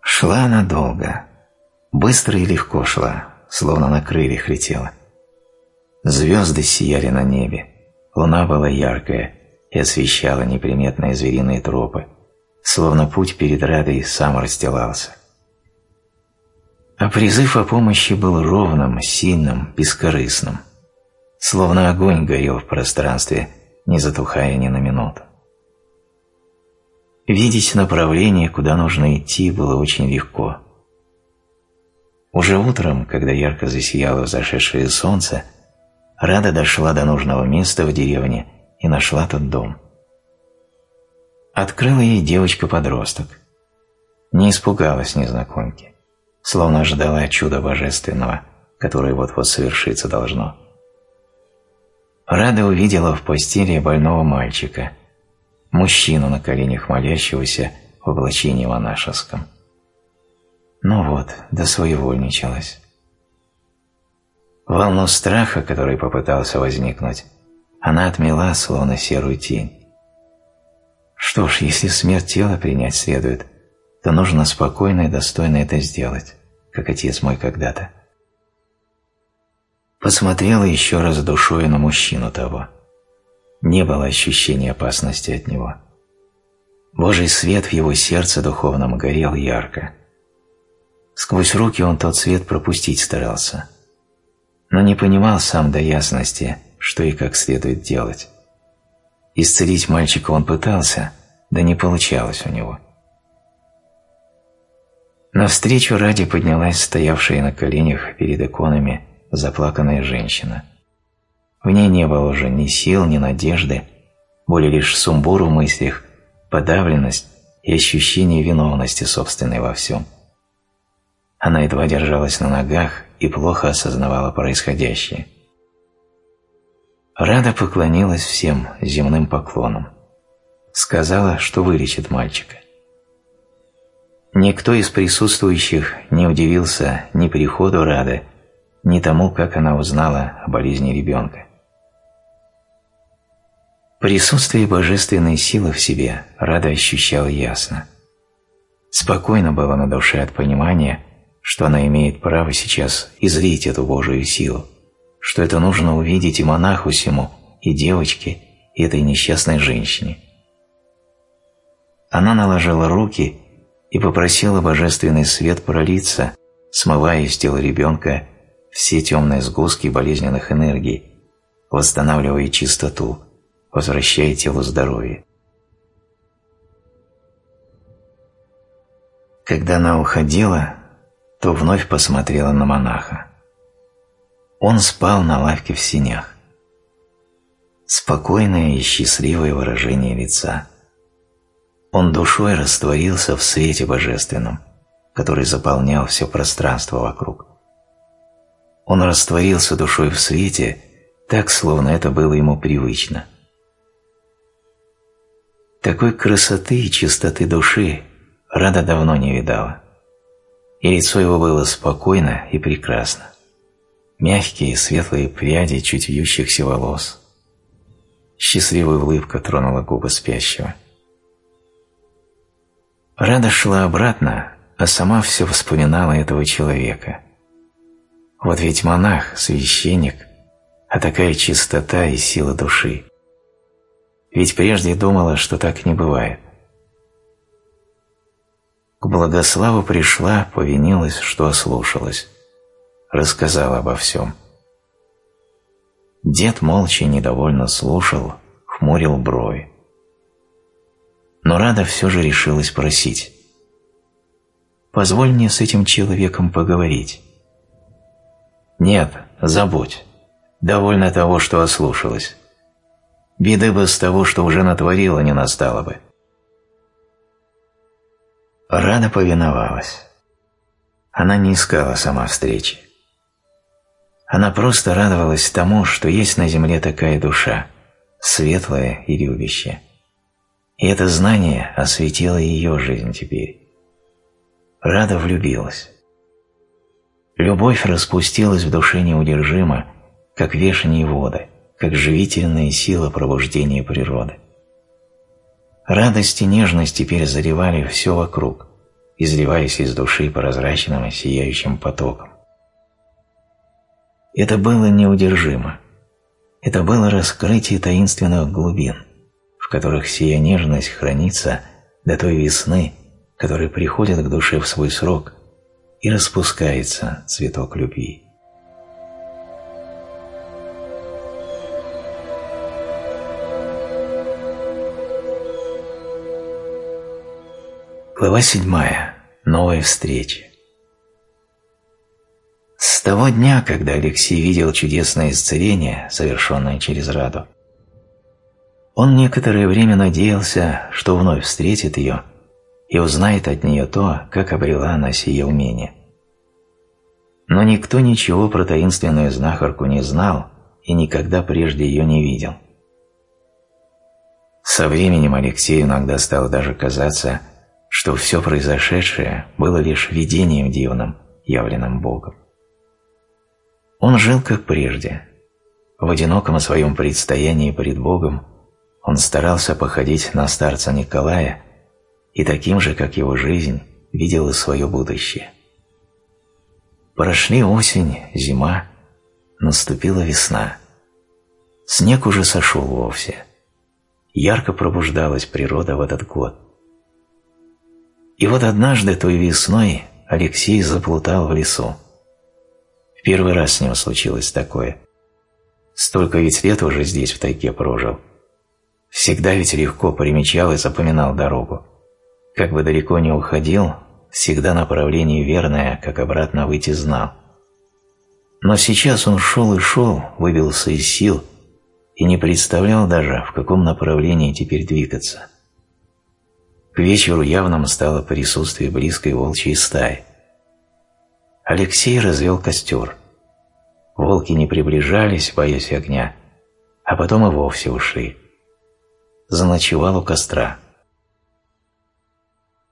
Шла она долго. Быстро и легко шла, словно на крыльях летела. Звезды сияли на небе, луна была яркая, и освещала неприметные звериные тропы, словно путь перед Радой сам расстилался. А призыв о помощи был ровным, сильным, бескорыстным, словно огонь горел в пространстве, не затухая ни на минуту. Видеть направление, куда нужно идти, было очень легко. Уже утром, когда ярко засияло взошедшее солнце, Рада дошла до нужного места в деревне и нашла тот дом. Открыла ей девочка-подросток. Не испугалась незнакомки, словно ждала чуда божественного, которое вот-вот совершиться должно. Рада увидела в постели больного мальчика, мужчину на коленях молящегося в облачении монашеском. Ну вот, досвоевольничалась. Волну страха, который попытался возникнуть, она отмела, словно серую тень. Что ж, если смерть тела принять следует, то нужно спокойно и достойно это сделать, как отец мой когда-то. Посмотрела еще раз душой на мужчину того. Не было ощущения опасности от него. Божий свет в его сердце духовном горел ярко. Сквозь руки он тот свет пропустить старался, но не понимал сам до ясности, что и как следует делать. Исцелить мальчика он пытался, да не получалось у него. Навстречу ради поднялась стоявшая на коленях перед иконами заплаканная женщина. В ней не было уже ни сил, ни надежды, более лишь сумбур в мыслях, подавленность и ощущение виновности собственной во всем. Она едва держалась на ногах и плохо осознавала происходящее. Рада поклонилась всем земным поклонам. Сказала, что вылечит мальчика. Никто из присутствующих не удивился ни приходу Рады, ни тому, как она узнала о болезни ребенка. Присутствие божественной силы в себе Рада ощущала ясно. Спокойно было на душе от понимания, что она имеет право сейчас излить эту Божию силу, что это нужно увидеть и монаху всему, и девочке, и этой несчастной женщине. Она наложила руки и попросила божественный свет пролиться, смывая из тела ребенка все темные сгустки болезненных энергий, восстанавливая чистоту, возвращая телу здоровье. Когда она уходила, то вновь посмотрела на монаха. Он спал на лавке в синях. Спокойное и счастливое выражение лица – он душой растворился в свете божественном, который заполнял все пространство вокруг. Он растворился душой в свете, так, словно это было ему привычно. Такой красоты и чистоты души Рада давно не видала. И лицо его было спокойно и прекрасно. Мягкие светлые пряди чуть вьющихся волос. Счастливая улыбка тронула губы спящего. Рада шла обратно, а сама все вспоминала этого человека. Вот ведь монах, священник, а такая чистота и сила души. Ведь прежде думала, что так не бывает. К Благославу пришла, повинилась, что ослушалась. Рассказала обо всем. Дед молча недовольно слушал, хмурил брови но Рада все же решилась просить. «Позволь мне с этим человеком поговорить». «Нет, забудь. Довольно того, что ослушалась. Беды бы с того, что уже натворила, не настало бы». Рада повиновалась. Она не искала сама встречи. Она просто радовалась тому, что есть на земле такая душа, светлая и любящая. И это знание осветило ее жизнь теперь. Рада влюбилась. Любовь распустилась в душе неудержимо, как вешние воды, как живительная сила пробуждения природы. Радость и нежность теперь заливали все вокруг, изливаясь из души прозрачным и сияющим потоком. Это было неудержимо. Это было раскрытие таинственных глубин – в которых сия нежность хранится до той весны, которая приходит к душе в свой срок и распускается цветок любви. Глава седьмая. Новая встреча. С того дня, когда Алексей видел чудесное исцеление, совершенное через Раду, он некоторое время надеялся, что вновь встретит ее и узнает от нее то, как обрела она сие умение. Но никто ничего про таинственную знахарку не знал и никогда прежде ее не видел. Со временем Алексею иногда стало даже казаться, что все произошедшее было лишь видением дивным, явленным Богом. Он жил как прежде, в одиноком своем предстоянии перед Богом, он старался походить на старца Николая и таким же, как его жизнь, видел и свое будущее. Прошли осень, зима, наступила весна. Снег уже сошел вовсе. Ярко пробуждалась природа в этот год. И вот однажды той весной Алексей заплутал в лесу. В первый раз с ним случилось такое. Столько ведь лет уже здесь в тайге прожил – Всегда ведь легко примечал и запоминал дорогу. Как бы далеко не уходил, всегда направление верное, как обратно выйти знал. Но сейчас он шел и шел, выбился из сил и не представлял даже, в каком направлении теперь двигаться. к вечеру явным стало присутствие близкой волчьей стаи. Алексей развел костер. Волки не приближались, боясь огня, а потом и вовсе ушли. Заночевал у костра.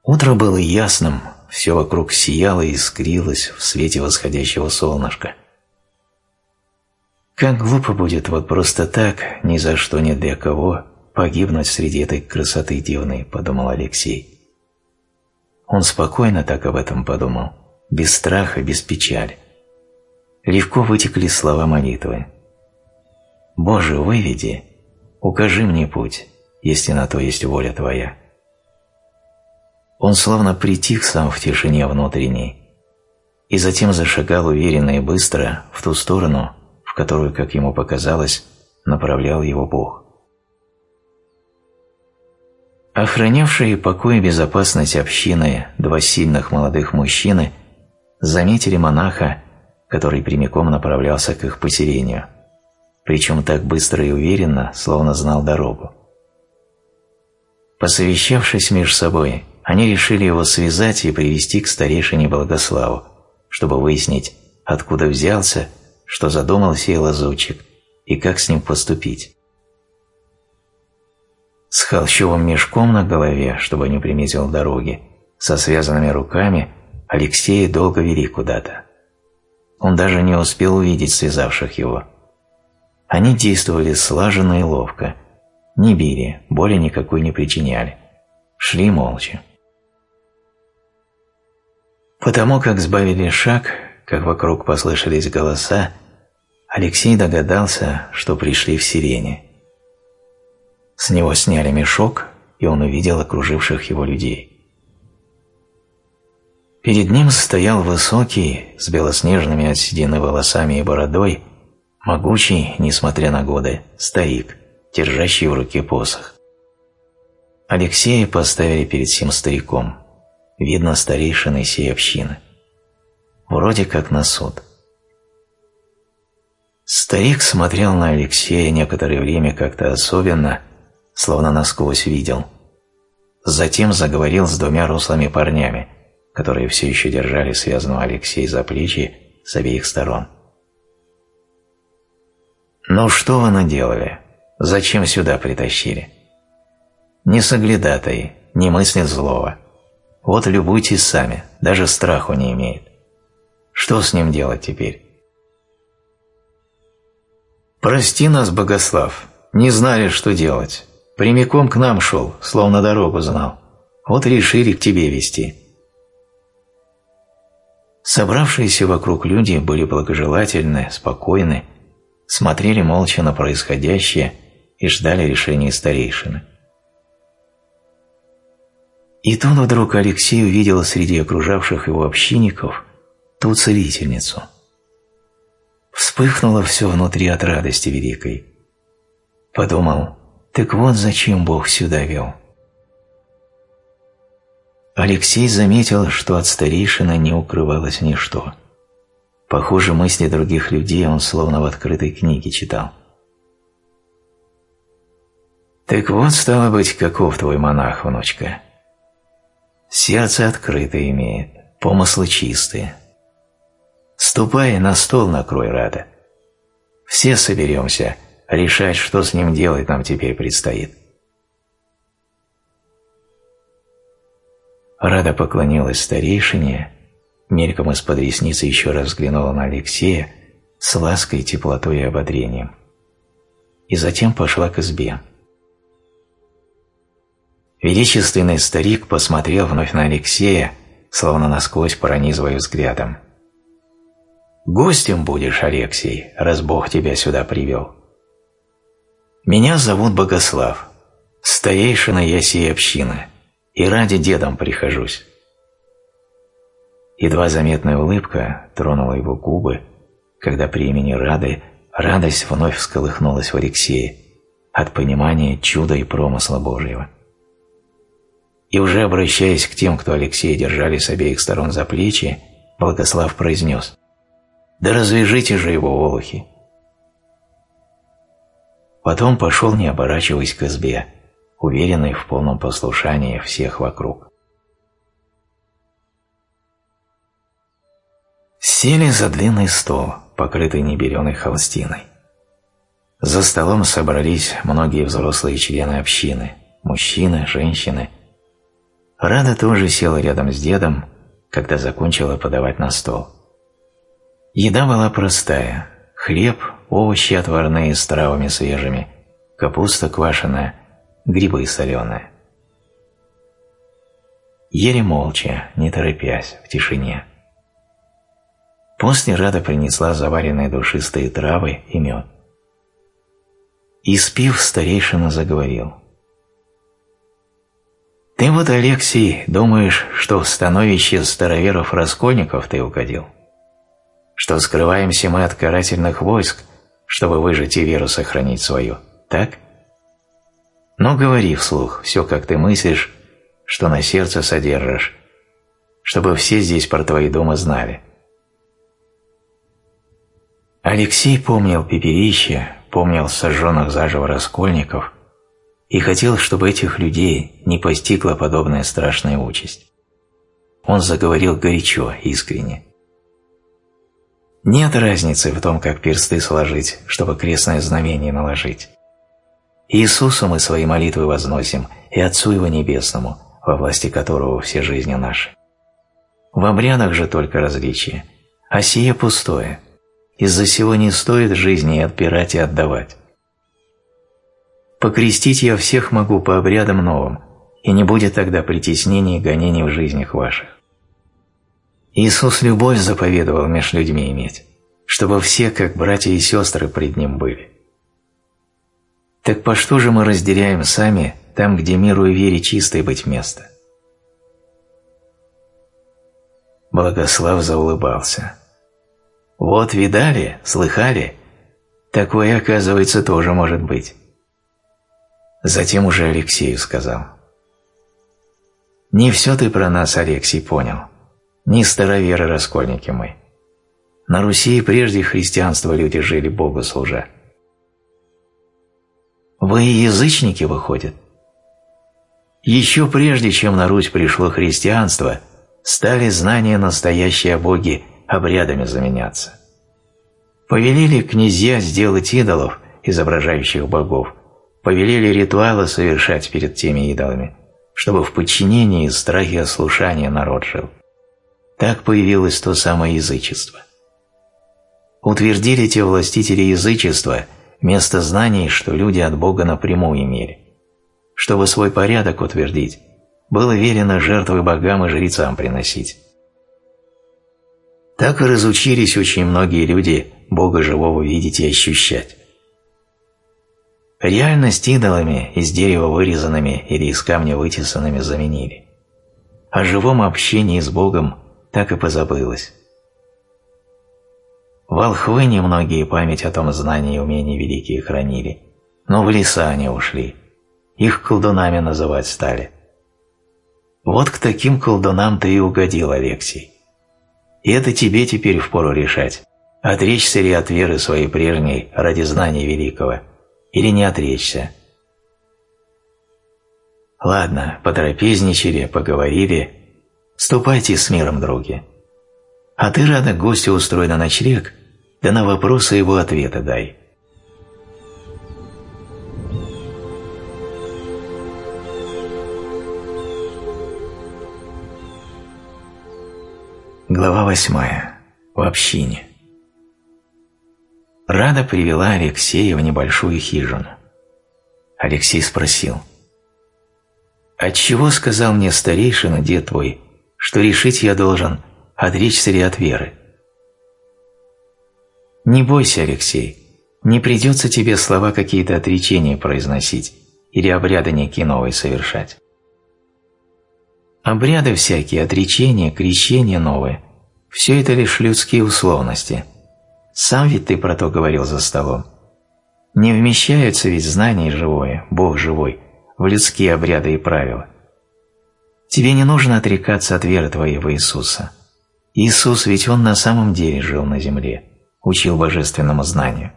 Утро было ясным, все вокруг сияло и искрилось в свете восходящего солнышка. Как глупо будет вот просто так, ни за что ни для кого, погибнуть среди этой красоты дивной, подумал Алексей. Он спокойно так об этом подумал, без страха, без печали. Легко вытекли слова молитвы. «Боже, выведи, укажи мне путь, если на то есть воля Твоя». Он словно притих сам в тишине внутренней и затем зашагал уверенно и быстро в ту сторону, в которую, как ему показалось, направлял его Бог. Охранявшие покой и безопасность общины два сильных молодых мужчины заметили монаха, который прямиком направлялся к их поселению, причем так быстро и уверенно, словно знал дорогу. Посовещавшись между собой, они решили его связать и привести к старейшине Благославу, чтобы выяснить, откуда взялся, что задумал сей лазутчик и как с ним поступить. С холщовым мешком на голове, чтобы не приметил дороги, со связанными руками, Алексея долго вели куда-то. Он даже не успел увидеть связавших его. Они действовали слаженно и ловко, не били, боли никакой не причиняли, шли молча. Потому как сбавили шаг, как вокруг послышались голоса, Алексей догадался, что пришли в сирене. С него сняли мешок, и он увидел окруживших его людей. Перед ним стоял высокий, с белоснежными от седины волосами и бородой, могучий, несмотря на годы, старик, держащий в руке посох. Алексея поставили перед сим стариком – видно старейшины сей общины. Вроде как на суд. Старик смотрел на Алексея некоторое время как-то особенно, словно насквозь видел. Затем заговорил с двумя рослыми парнями, которые все еще держали связанного Алексея за плечи с обеих сторон. «Ну что вы наделали? Зачем сюда притащили?» «Не соглядатай, не мыслит злого. Вот любуйтесь сами, даже страху не имеет. Что с ним делать теперь? Прости нас, Богослав, не знали, что делать. Прямиком к нам шел, словно дорогу знал. Вот решили к тебе вести. Собравшиеся вокруг люди были благожелательны, спокойны, смотрели молча на происходящее и ждали решения старейшины. И тут вдруг Алексей увидел среди окружавших его общинников ту целительницу. Вспыхнуло все внутри от радости великой. Подумал, так вот зачем Бог сюда вел. Алексей заметил, что от старейшины не укрывалось ничто. Похоже, мысли других людей он словно в открытой книге читал. «Так вот, стало быть, каков твой монах, внучка?» Сердце открытое имеет, помыслы чистые. Ступай, на стол накрой, Рада. Все соберемся, решать, что с ним делать нам теперь предстоит. Рада поклонилась старейшине, мельком из-под ресницы еще раз взглянула на Алексея с лаской, теплотой и ободрением. И затем пошла к избе. Величественный старик посмотрел вновь на Алексея, словно насквозь пронизывая взглядом. «Гостем будешь, Алексей, раз Бог тебя сюда привел. Меня зовут Богослав, старейшина я сей общины, и ради дедом прихожусь». Едва заметная улыбка тронула его губы, когда при имени Рады радость вновь всколыхнулась в Алексее от понимания чуда и промысла Божьего. И уже обращаясь к тем, кто Алексея держали с обеих сторон за плечи, Благослав произнес «Да развяжите же его волохи!» Потом пошел, не оборачиваясь к избе, уверенный в полном послушании всех вокруг. Сели за длинный стол, покрытый небеленой холстиной. За столом собрались многие взрослые члены общины, мужчины, женщины. Рада тоже села рядом с дедом, когда закончила подавать на стол. Еда была простая – хлеб, овощи отварные с травами свежими, капуста квашеная, грибы соленые. Ели молча, не торопясь, в тишине. После Рада принесла заваренные душистые травы и мед. Испив, старейшина заговорил. «Ты вот, Алексей, думаешь, что в становище староверов-раскольников ты угодил? Что скрываемся мы от карательных войск, чтобы выжить и веру сохранить свою, так? Но говори вслух все, как ты мыслишь, что на сердце содержишь, чтобы все здесь про твои дома знали». Алексей помнил пепелище, помнил сожженных заживо раскольников и хотел, чтобы этих людей не постигла подобная страшная участь. Он заговорил горячо, искренне. Нет разницы в том, как персты сложить, чтобы крестное знамение наложить. Иисусу мы свои молитвы возносим и Отцу Его Небесному, во власти которого все жизни наши. В обрядах же только различие, а сие пустое – из-за сего не стоит жизни и отпирать и отдавать. Покрестить я всех могу по обрядам новым, и не будет тогда притеснений и гонений в жизнях ваших. Иисус любовь заповедовал меж людьми иметь, чтобы все, как братья и сестры, пред Ним были. Так по что же мы разделяем сами там, где миру и вере чистой быть место? Благослав заулыбался. Вот видали, слыхали? Такое, оказывается, тоже может быть. Затем уже Алексею сказал. Не все ты про нас, Алексей, понял. Не староверы раскольники мы. На Руси прежде христианства люди жили Богу служа. Вы язычники, выходят? Еще прежде, чем на Русь пришло христианство, стали знания настоящие о Боге обрядами заменяться. Повелели князья сделать идолов, изображающих богов, повелели ритуалы совершать перед теми идолами, чтобы в подчинении, страхе ослушания народ жил. Так появилось то самое язычество. Утвердили те властители язычества место знаний, что люди от Бога напрямую имели. Чтобы свой порядок утвердить, было велено жертвы богам и жрецам приносить. Так и разучились очень многие люди Бога живого видеть и ощущать. Реальность идолами из дерева вырезанными или из камня вытесанными заменили. О живом общении с Богом так и позабылось. Волхвы немногие память о том знании и умении великие хранили, но в леса они ушли, их колдунами называть стали. Вот к таким колдунам ты и угодил, Алексей. И это тебе теперь впору решать, отречься ли от веры своей прежней ради знания великого, или не отречься. Ладно, потрапезничали, поговорили. Ступайте с миром, други. А ты, рада, гостю устрой на ночлег, да на вопросы его ответа дай. Глава восьмая. В общине. Рада привела Алексея в небольшую хижину. Алексей спросил. «Отчего сказал мне старейшина, дед твой, что решить я должен, отречься ли от веры?» «Не бойся, Алексей, не придется тебе слова какие-то отречения произносить или обряды некие новые совершать. Обряды всякие, отречения, крещения новые – все это лишь людские условности. Сам ведь ты про то говорил за столом. Не вмещаются ведь знания живое, Бог живой, в людские обряды и правила. Тебе не нужно отрекаться от веры твоей в Иисуса. Иисус ведь Он на самом деле жил на земле, учил божественному знанию.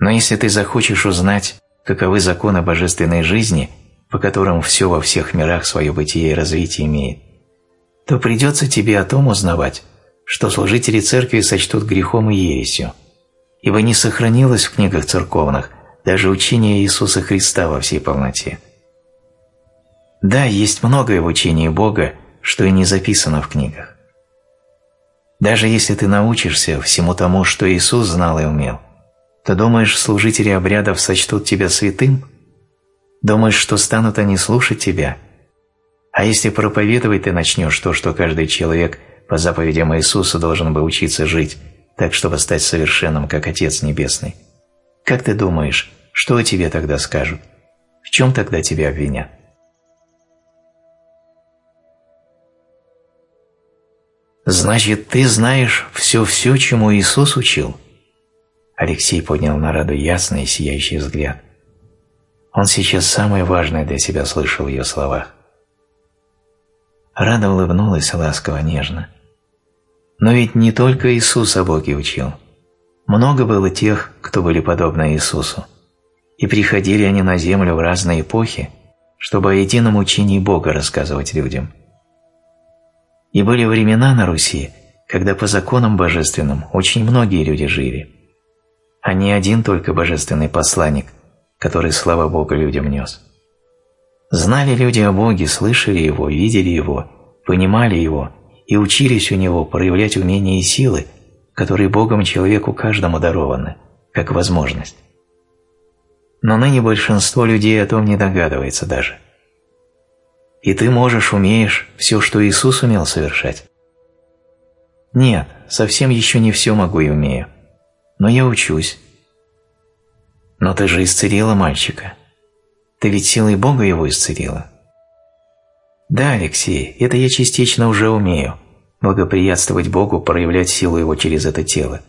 Но если ты захочешь узнать, каковы законы божественной жизни по которым все во всех мирах свое бытие и развитие имеет, то придется тебе о том узнавать, что служители церкви сочтут грехом и ересью, ибо не сохранилось в книгах церковных даже учение Иисуса Христа во всей полноте. Да, есть многое в учении Бога, что и не записано в книгах. Даже если ты научишься всему тому, что Иисус знал и умел, то думаешь, служители обрядов сочтут тебя святым? Думаешь, что станут они слушать тебя? А если проповедовать ты начнешь то, что каждый человек по заповедям Иисуса должен бы учиться жить, так, чтобы стать совершенным, как Отец Небесный, как ты думаешь, что о тебе тогда скажут? В чем тогда тебя обвинят? Значит, ты знаешь все-все, чему Иисус учил? Алексей поднял на Раду ясный сияющий взгляд. Он сейчас самое важное для себя слышал в ее словах. Рада улыбнулась ласково, нежно. Но ведь не только Иисус о Боге учил. Много было тех, кто были подобны Иисусу. И приходили они на землю в разные эпохи, чтобы о едином учении Бога рассказывать людям – и были времена на Руси, когда по законам божественным очень многие люди жили, а не один только божественный посланник, который слава Бога людям нес. Знали люди о Боге, слышали Его, видели Его, понимали Его и учились у Него проявлять умения и силы, которые Богом человеку каждому дарованы, как возможность. Но ныне большинство людей о том не догадывается даже – и ты можешь, умеешь все, что Иисус умел совершать? Нет, совсем еще не все могу и умею. Но я учусь. Но ты же исцелила мальчика. Ты ведь силой Бога его исцелила. Да, Алексей, это я частично уже умею. Благоприятствовать Богу, проявлять силу Его через это тело.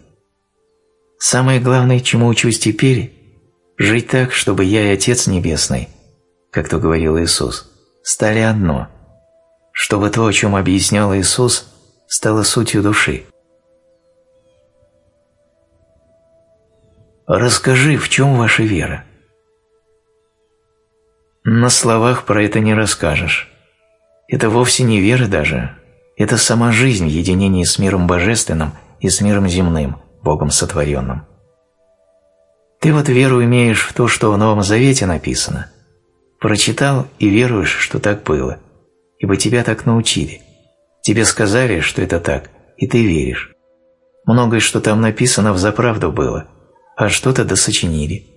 Самое главное, чему учусь теперь – жить так, чтобы я и Отец Небесный, как то говорил Иисус – стали одно, чтобы то, о чем объяснял Иисус, стало сутью души. Расскажи, в чем ваша вера? На словах про это не расскажешь. Это вовсе не вера даже. Это сама жизнь в с миром божественным и с миром земным, Богом сотворенным. Ты вот веру имеешь в то, что в Новом Завете написано – Прочитал и веруешь, что так было, ибо тебя так научили. Тебе сказали, что это так, и ты веришь. Многое, что там написано, взаправду было, а что-то досочинили.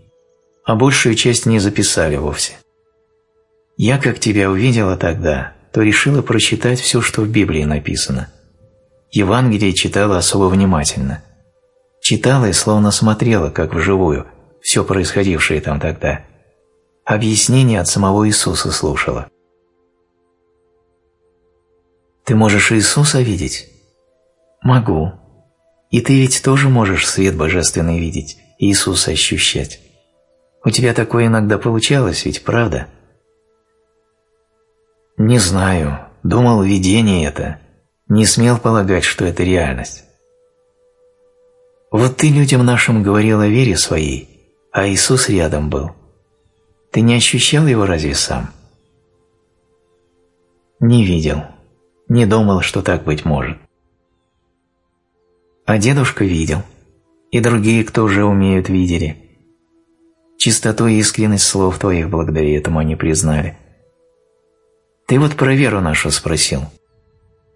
А большую часть не записали вовсе. Я, как тебя увидела тогда, то решила прочитать все, что в Библии написано. Евангелие читала особо внимательно. Читала и словно смотрела, как вживую, все происходившее там тогда – объяснение от самого Иисуса слушала. Ты можешь Иисуса видеть? Могу. И ты ведь тоже можешь свет божественный видеть, Иисуса ощущать. У тебя такое иногда получалось, ведь правда? Не знаю. Думал, видение это. Не смел полагать, что это реальность. Вот ты людям нашим говорил о вере своей, а Иисус рядом был – ты не ощущал его разве сам? Не видел. Не думал, что так быть может. А дедушка видел. И другие, кто уже умеют, видели. Чистоту и искренность слов твоих благодаря этому они признали. Ты вот про веру нашу спросил.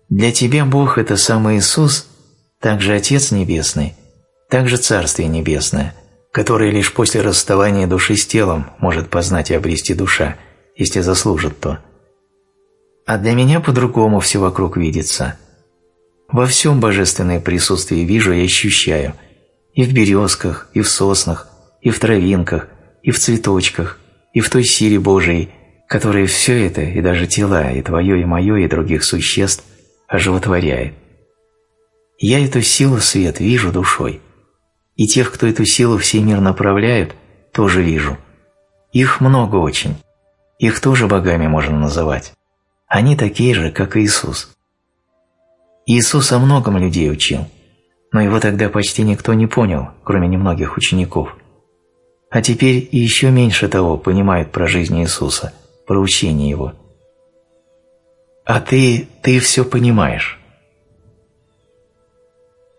Для тебя Бог – это сам Иисус, также Отец Небесный, также Царствие Небесное – которые лишь после расставания души с телом может познать и обрести душа, если заслужит то. А для меня по-другому все вокруг видится. Во всем божественное присутствие вижу и ощущаю, и в березках, и в соснах, и в травинках, и в цветочках, и в той силе Божией, которая все это, и даже тела, и твое, и мое, и других существ, оживотворяет. Я эту силу свет вижу душой – и тех, кто эту силу всей мир направляют, тоже вижу. Их много очень. Их тоже богами можно называть. Они такие же, как Иисус. Иисус о многом людей учил, но его тогда почти никто не понял, кроме немногих учеников. А теперь еще меньше того понимают про жизнь Иисуса, про учение его. А ты, ты все понимаешь.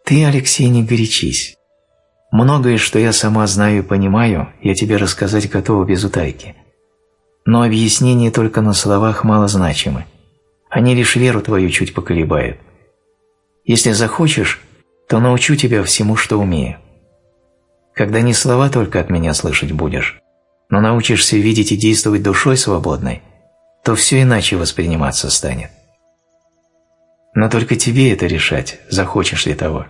Ты, Алексей, не горячись. Многое, что я сама знаю и понимаю, я тебе рассказать готова без утайки. Но объяснения только на словах мало значимы. Они лишь веру твою чуть поколебают. Если захочешь, то научу тебя всему, что умею. Когда не слова только от меня слышать будешь, но научишься видеть и действовать душой свободной, то все иначе восприниматься станет. Но только тебе это решать, захочешь ли того.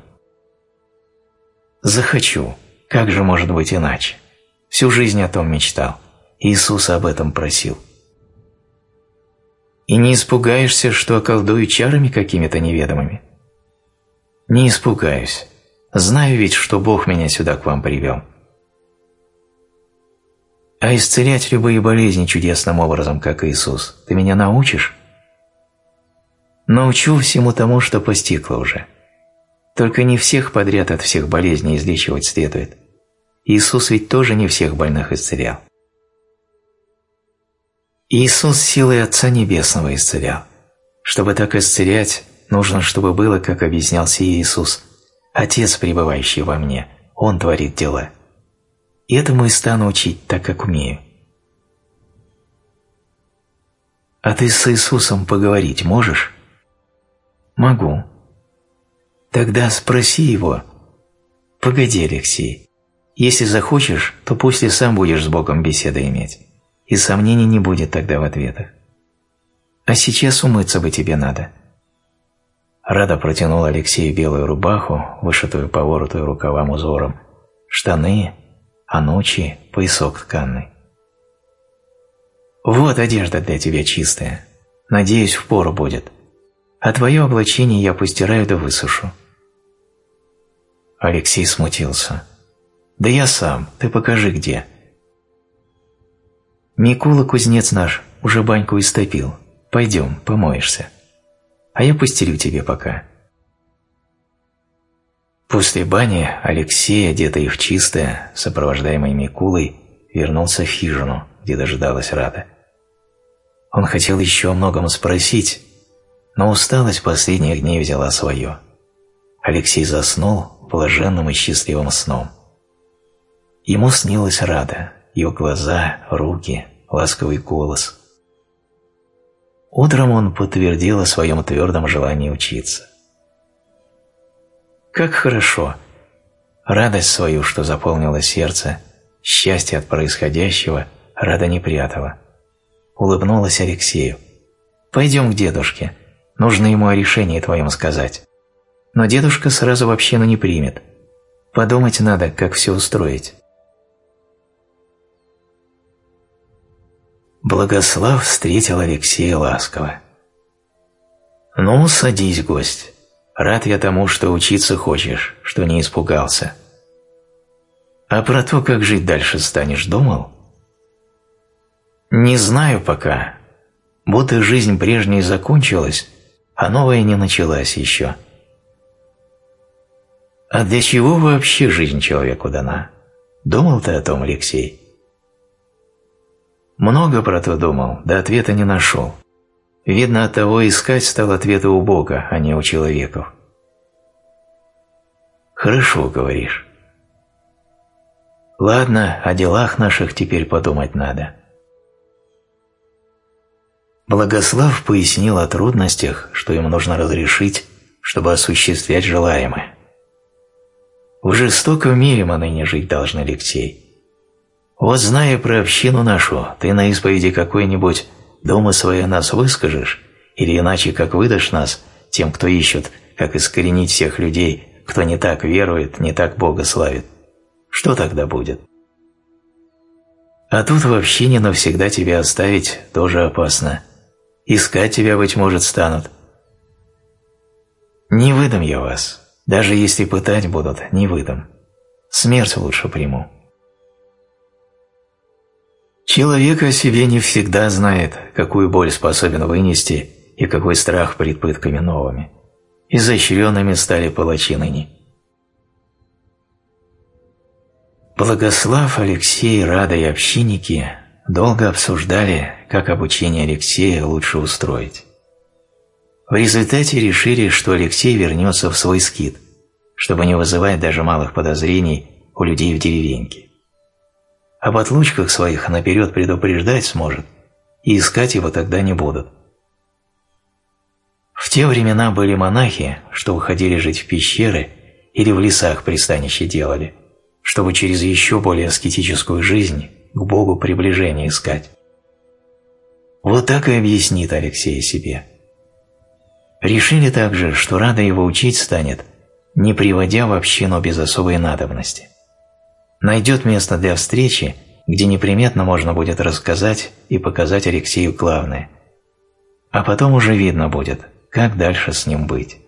Захочу. Как же может быть иначе? Всю жизнь о том мечтал. Иисус об этом просил. И не испугаешься, что околдую чарами какими-то неведомыми? Не испугаюсь. Знаю ведь, что Бог меня сюда к вам привел. А исцелять любые болезни чудесным образом, как Иисус, ты меня научишь? Научу всему тому, что постигло уже. Только не всех подряд от всех болезней излечивать следует. Иисус ведь тоже не всех больных исцелял. Иисус силой Отца Небесного исцелял. Чтобы так исцелять, нужно, чтобы было, как объяснял сие Иисус, Отец, пребывающий во мне, Он творит дела. И этому и стану учить, так как умею. А ты с Иисусом поговорить можешь? Могу. Тогда спроси его. Погоди, Алексей. Если захочешь, то пусть и сам будешь с Богом беседы иметь. И сомнений не будет тогда в ответах. А сейчас умыться бы тебе надо. Рада протянула Алексею белую рубаху, вышитую по вороту и рукавам узором, штаны, а ночи – поясок тканный. «Вот одежда для тебя чистая. Надеюсь, в пору будет. А твое облачение я постираю да высушу. Алексей смутился. «Да я сам, ты покажи где». «Микула, кузнец наш, уже баньку истопил. Пойдем, помоешься. А я постелю тебе пока». После бани Алексей, одетый в чистое, сопровождаемый Микулой, вернулся в хижину, где дожидалась Рада. Он хотел еще о многом спросить, но усталость последних дней взяла свое. Алексей заснул, блаженным и счастливым сном. Ему снилась Рада, ее глаза, руки, ласковый голос. Утром он подтвердил о своем твердом желании учиться. Как хорошо! Радость свою, что заполнила сердце, счастье от происходящего, Рада не прятала. Улыбнулась Алексею. «Пойдем к дедушке. Нужно ему о решении твоем сказать». Но дедушка сразу в общину не примет. Подумать надо, как все устроить. Благослав встретил Алексея ласково. «Ну, садись, гость. Рад я тому, что учиться хочешь, что не испугался. А про то, как жить дальше станешь, думал?» «Не знаю пока. Будто жизнь прежняя закончилась, а новая не началась еще». А для чего вообще жизнь человеку дана? Думал ты о том, Алексей? Много про то думал, да ответа не нашел. Видно, от того искать стал ответа у Бога, а не у человеков. Хорошо, говоришь. Ладно, о делах наших теперь подумать надо. Благослав пояснил о трудностях, что им нужно разрешить, чтобы осуществлять желаемое. В жестоком мире мы ныне жить должны, Алексей. Вот зная про общину нашу, ты на исповеди какой-нибудь думы свои нас выскажешь, или иначе как выдашь нас тем, кто ищет, как искоренить всех людей, кто не так верует, не так Бога славит. Что тогда будет? А тут вообще не навсегда тебя оставить тоже опасно. Искать тебя, быть может, станут. Не выдам я вас, даже если пытать будут, не выдам. Смерть лучше приму. Человек о себе не всегда знает, какую боль способен вынести и какой страх перед пытками новыми. Изощренными стали палачи ныне. Благослав Алексей, Рада и общинники долго обсуждали, как обучение Алексея лучше устроить. В результате решили, что Алексей вернется в свой скит, чтобы не вызывать даже малых подозрений у людей в деревеньке. Об отлучках своих наперед предупреждать сможет, и искать его тогда не будут. В те времена были монахи, что уходили жить в пещеры или в лесах пристанище делали, чтобы через еще более аскетическую жизнь к Богу приближение искать. Вот так и объяснит Алексей себе. Решили также, что рада его учить станет, не приводя в общину без особой надобности. Найдет место для встречи, где неприметно можно будет рассказать и показать Алексею главное. А потом уже видно будет, как дальше с ним быть.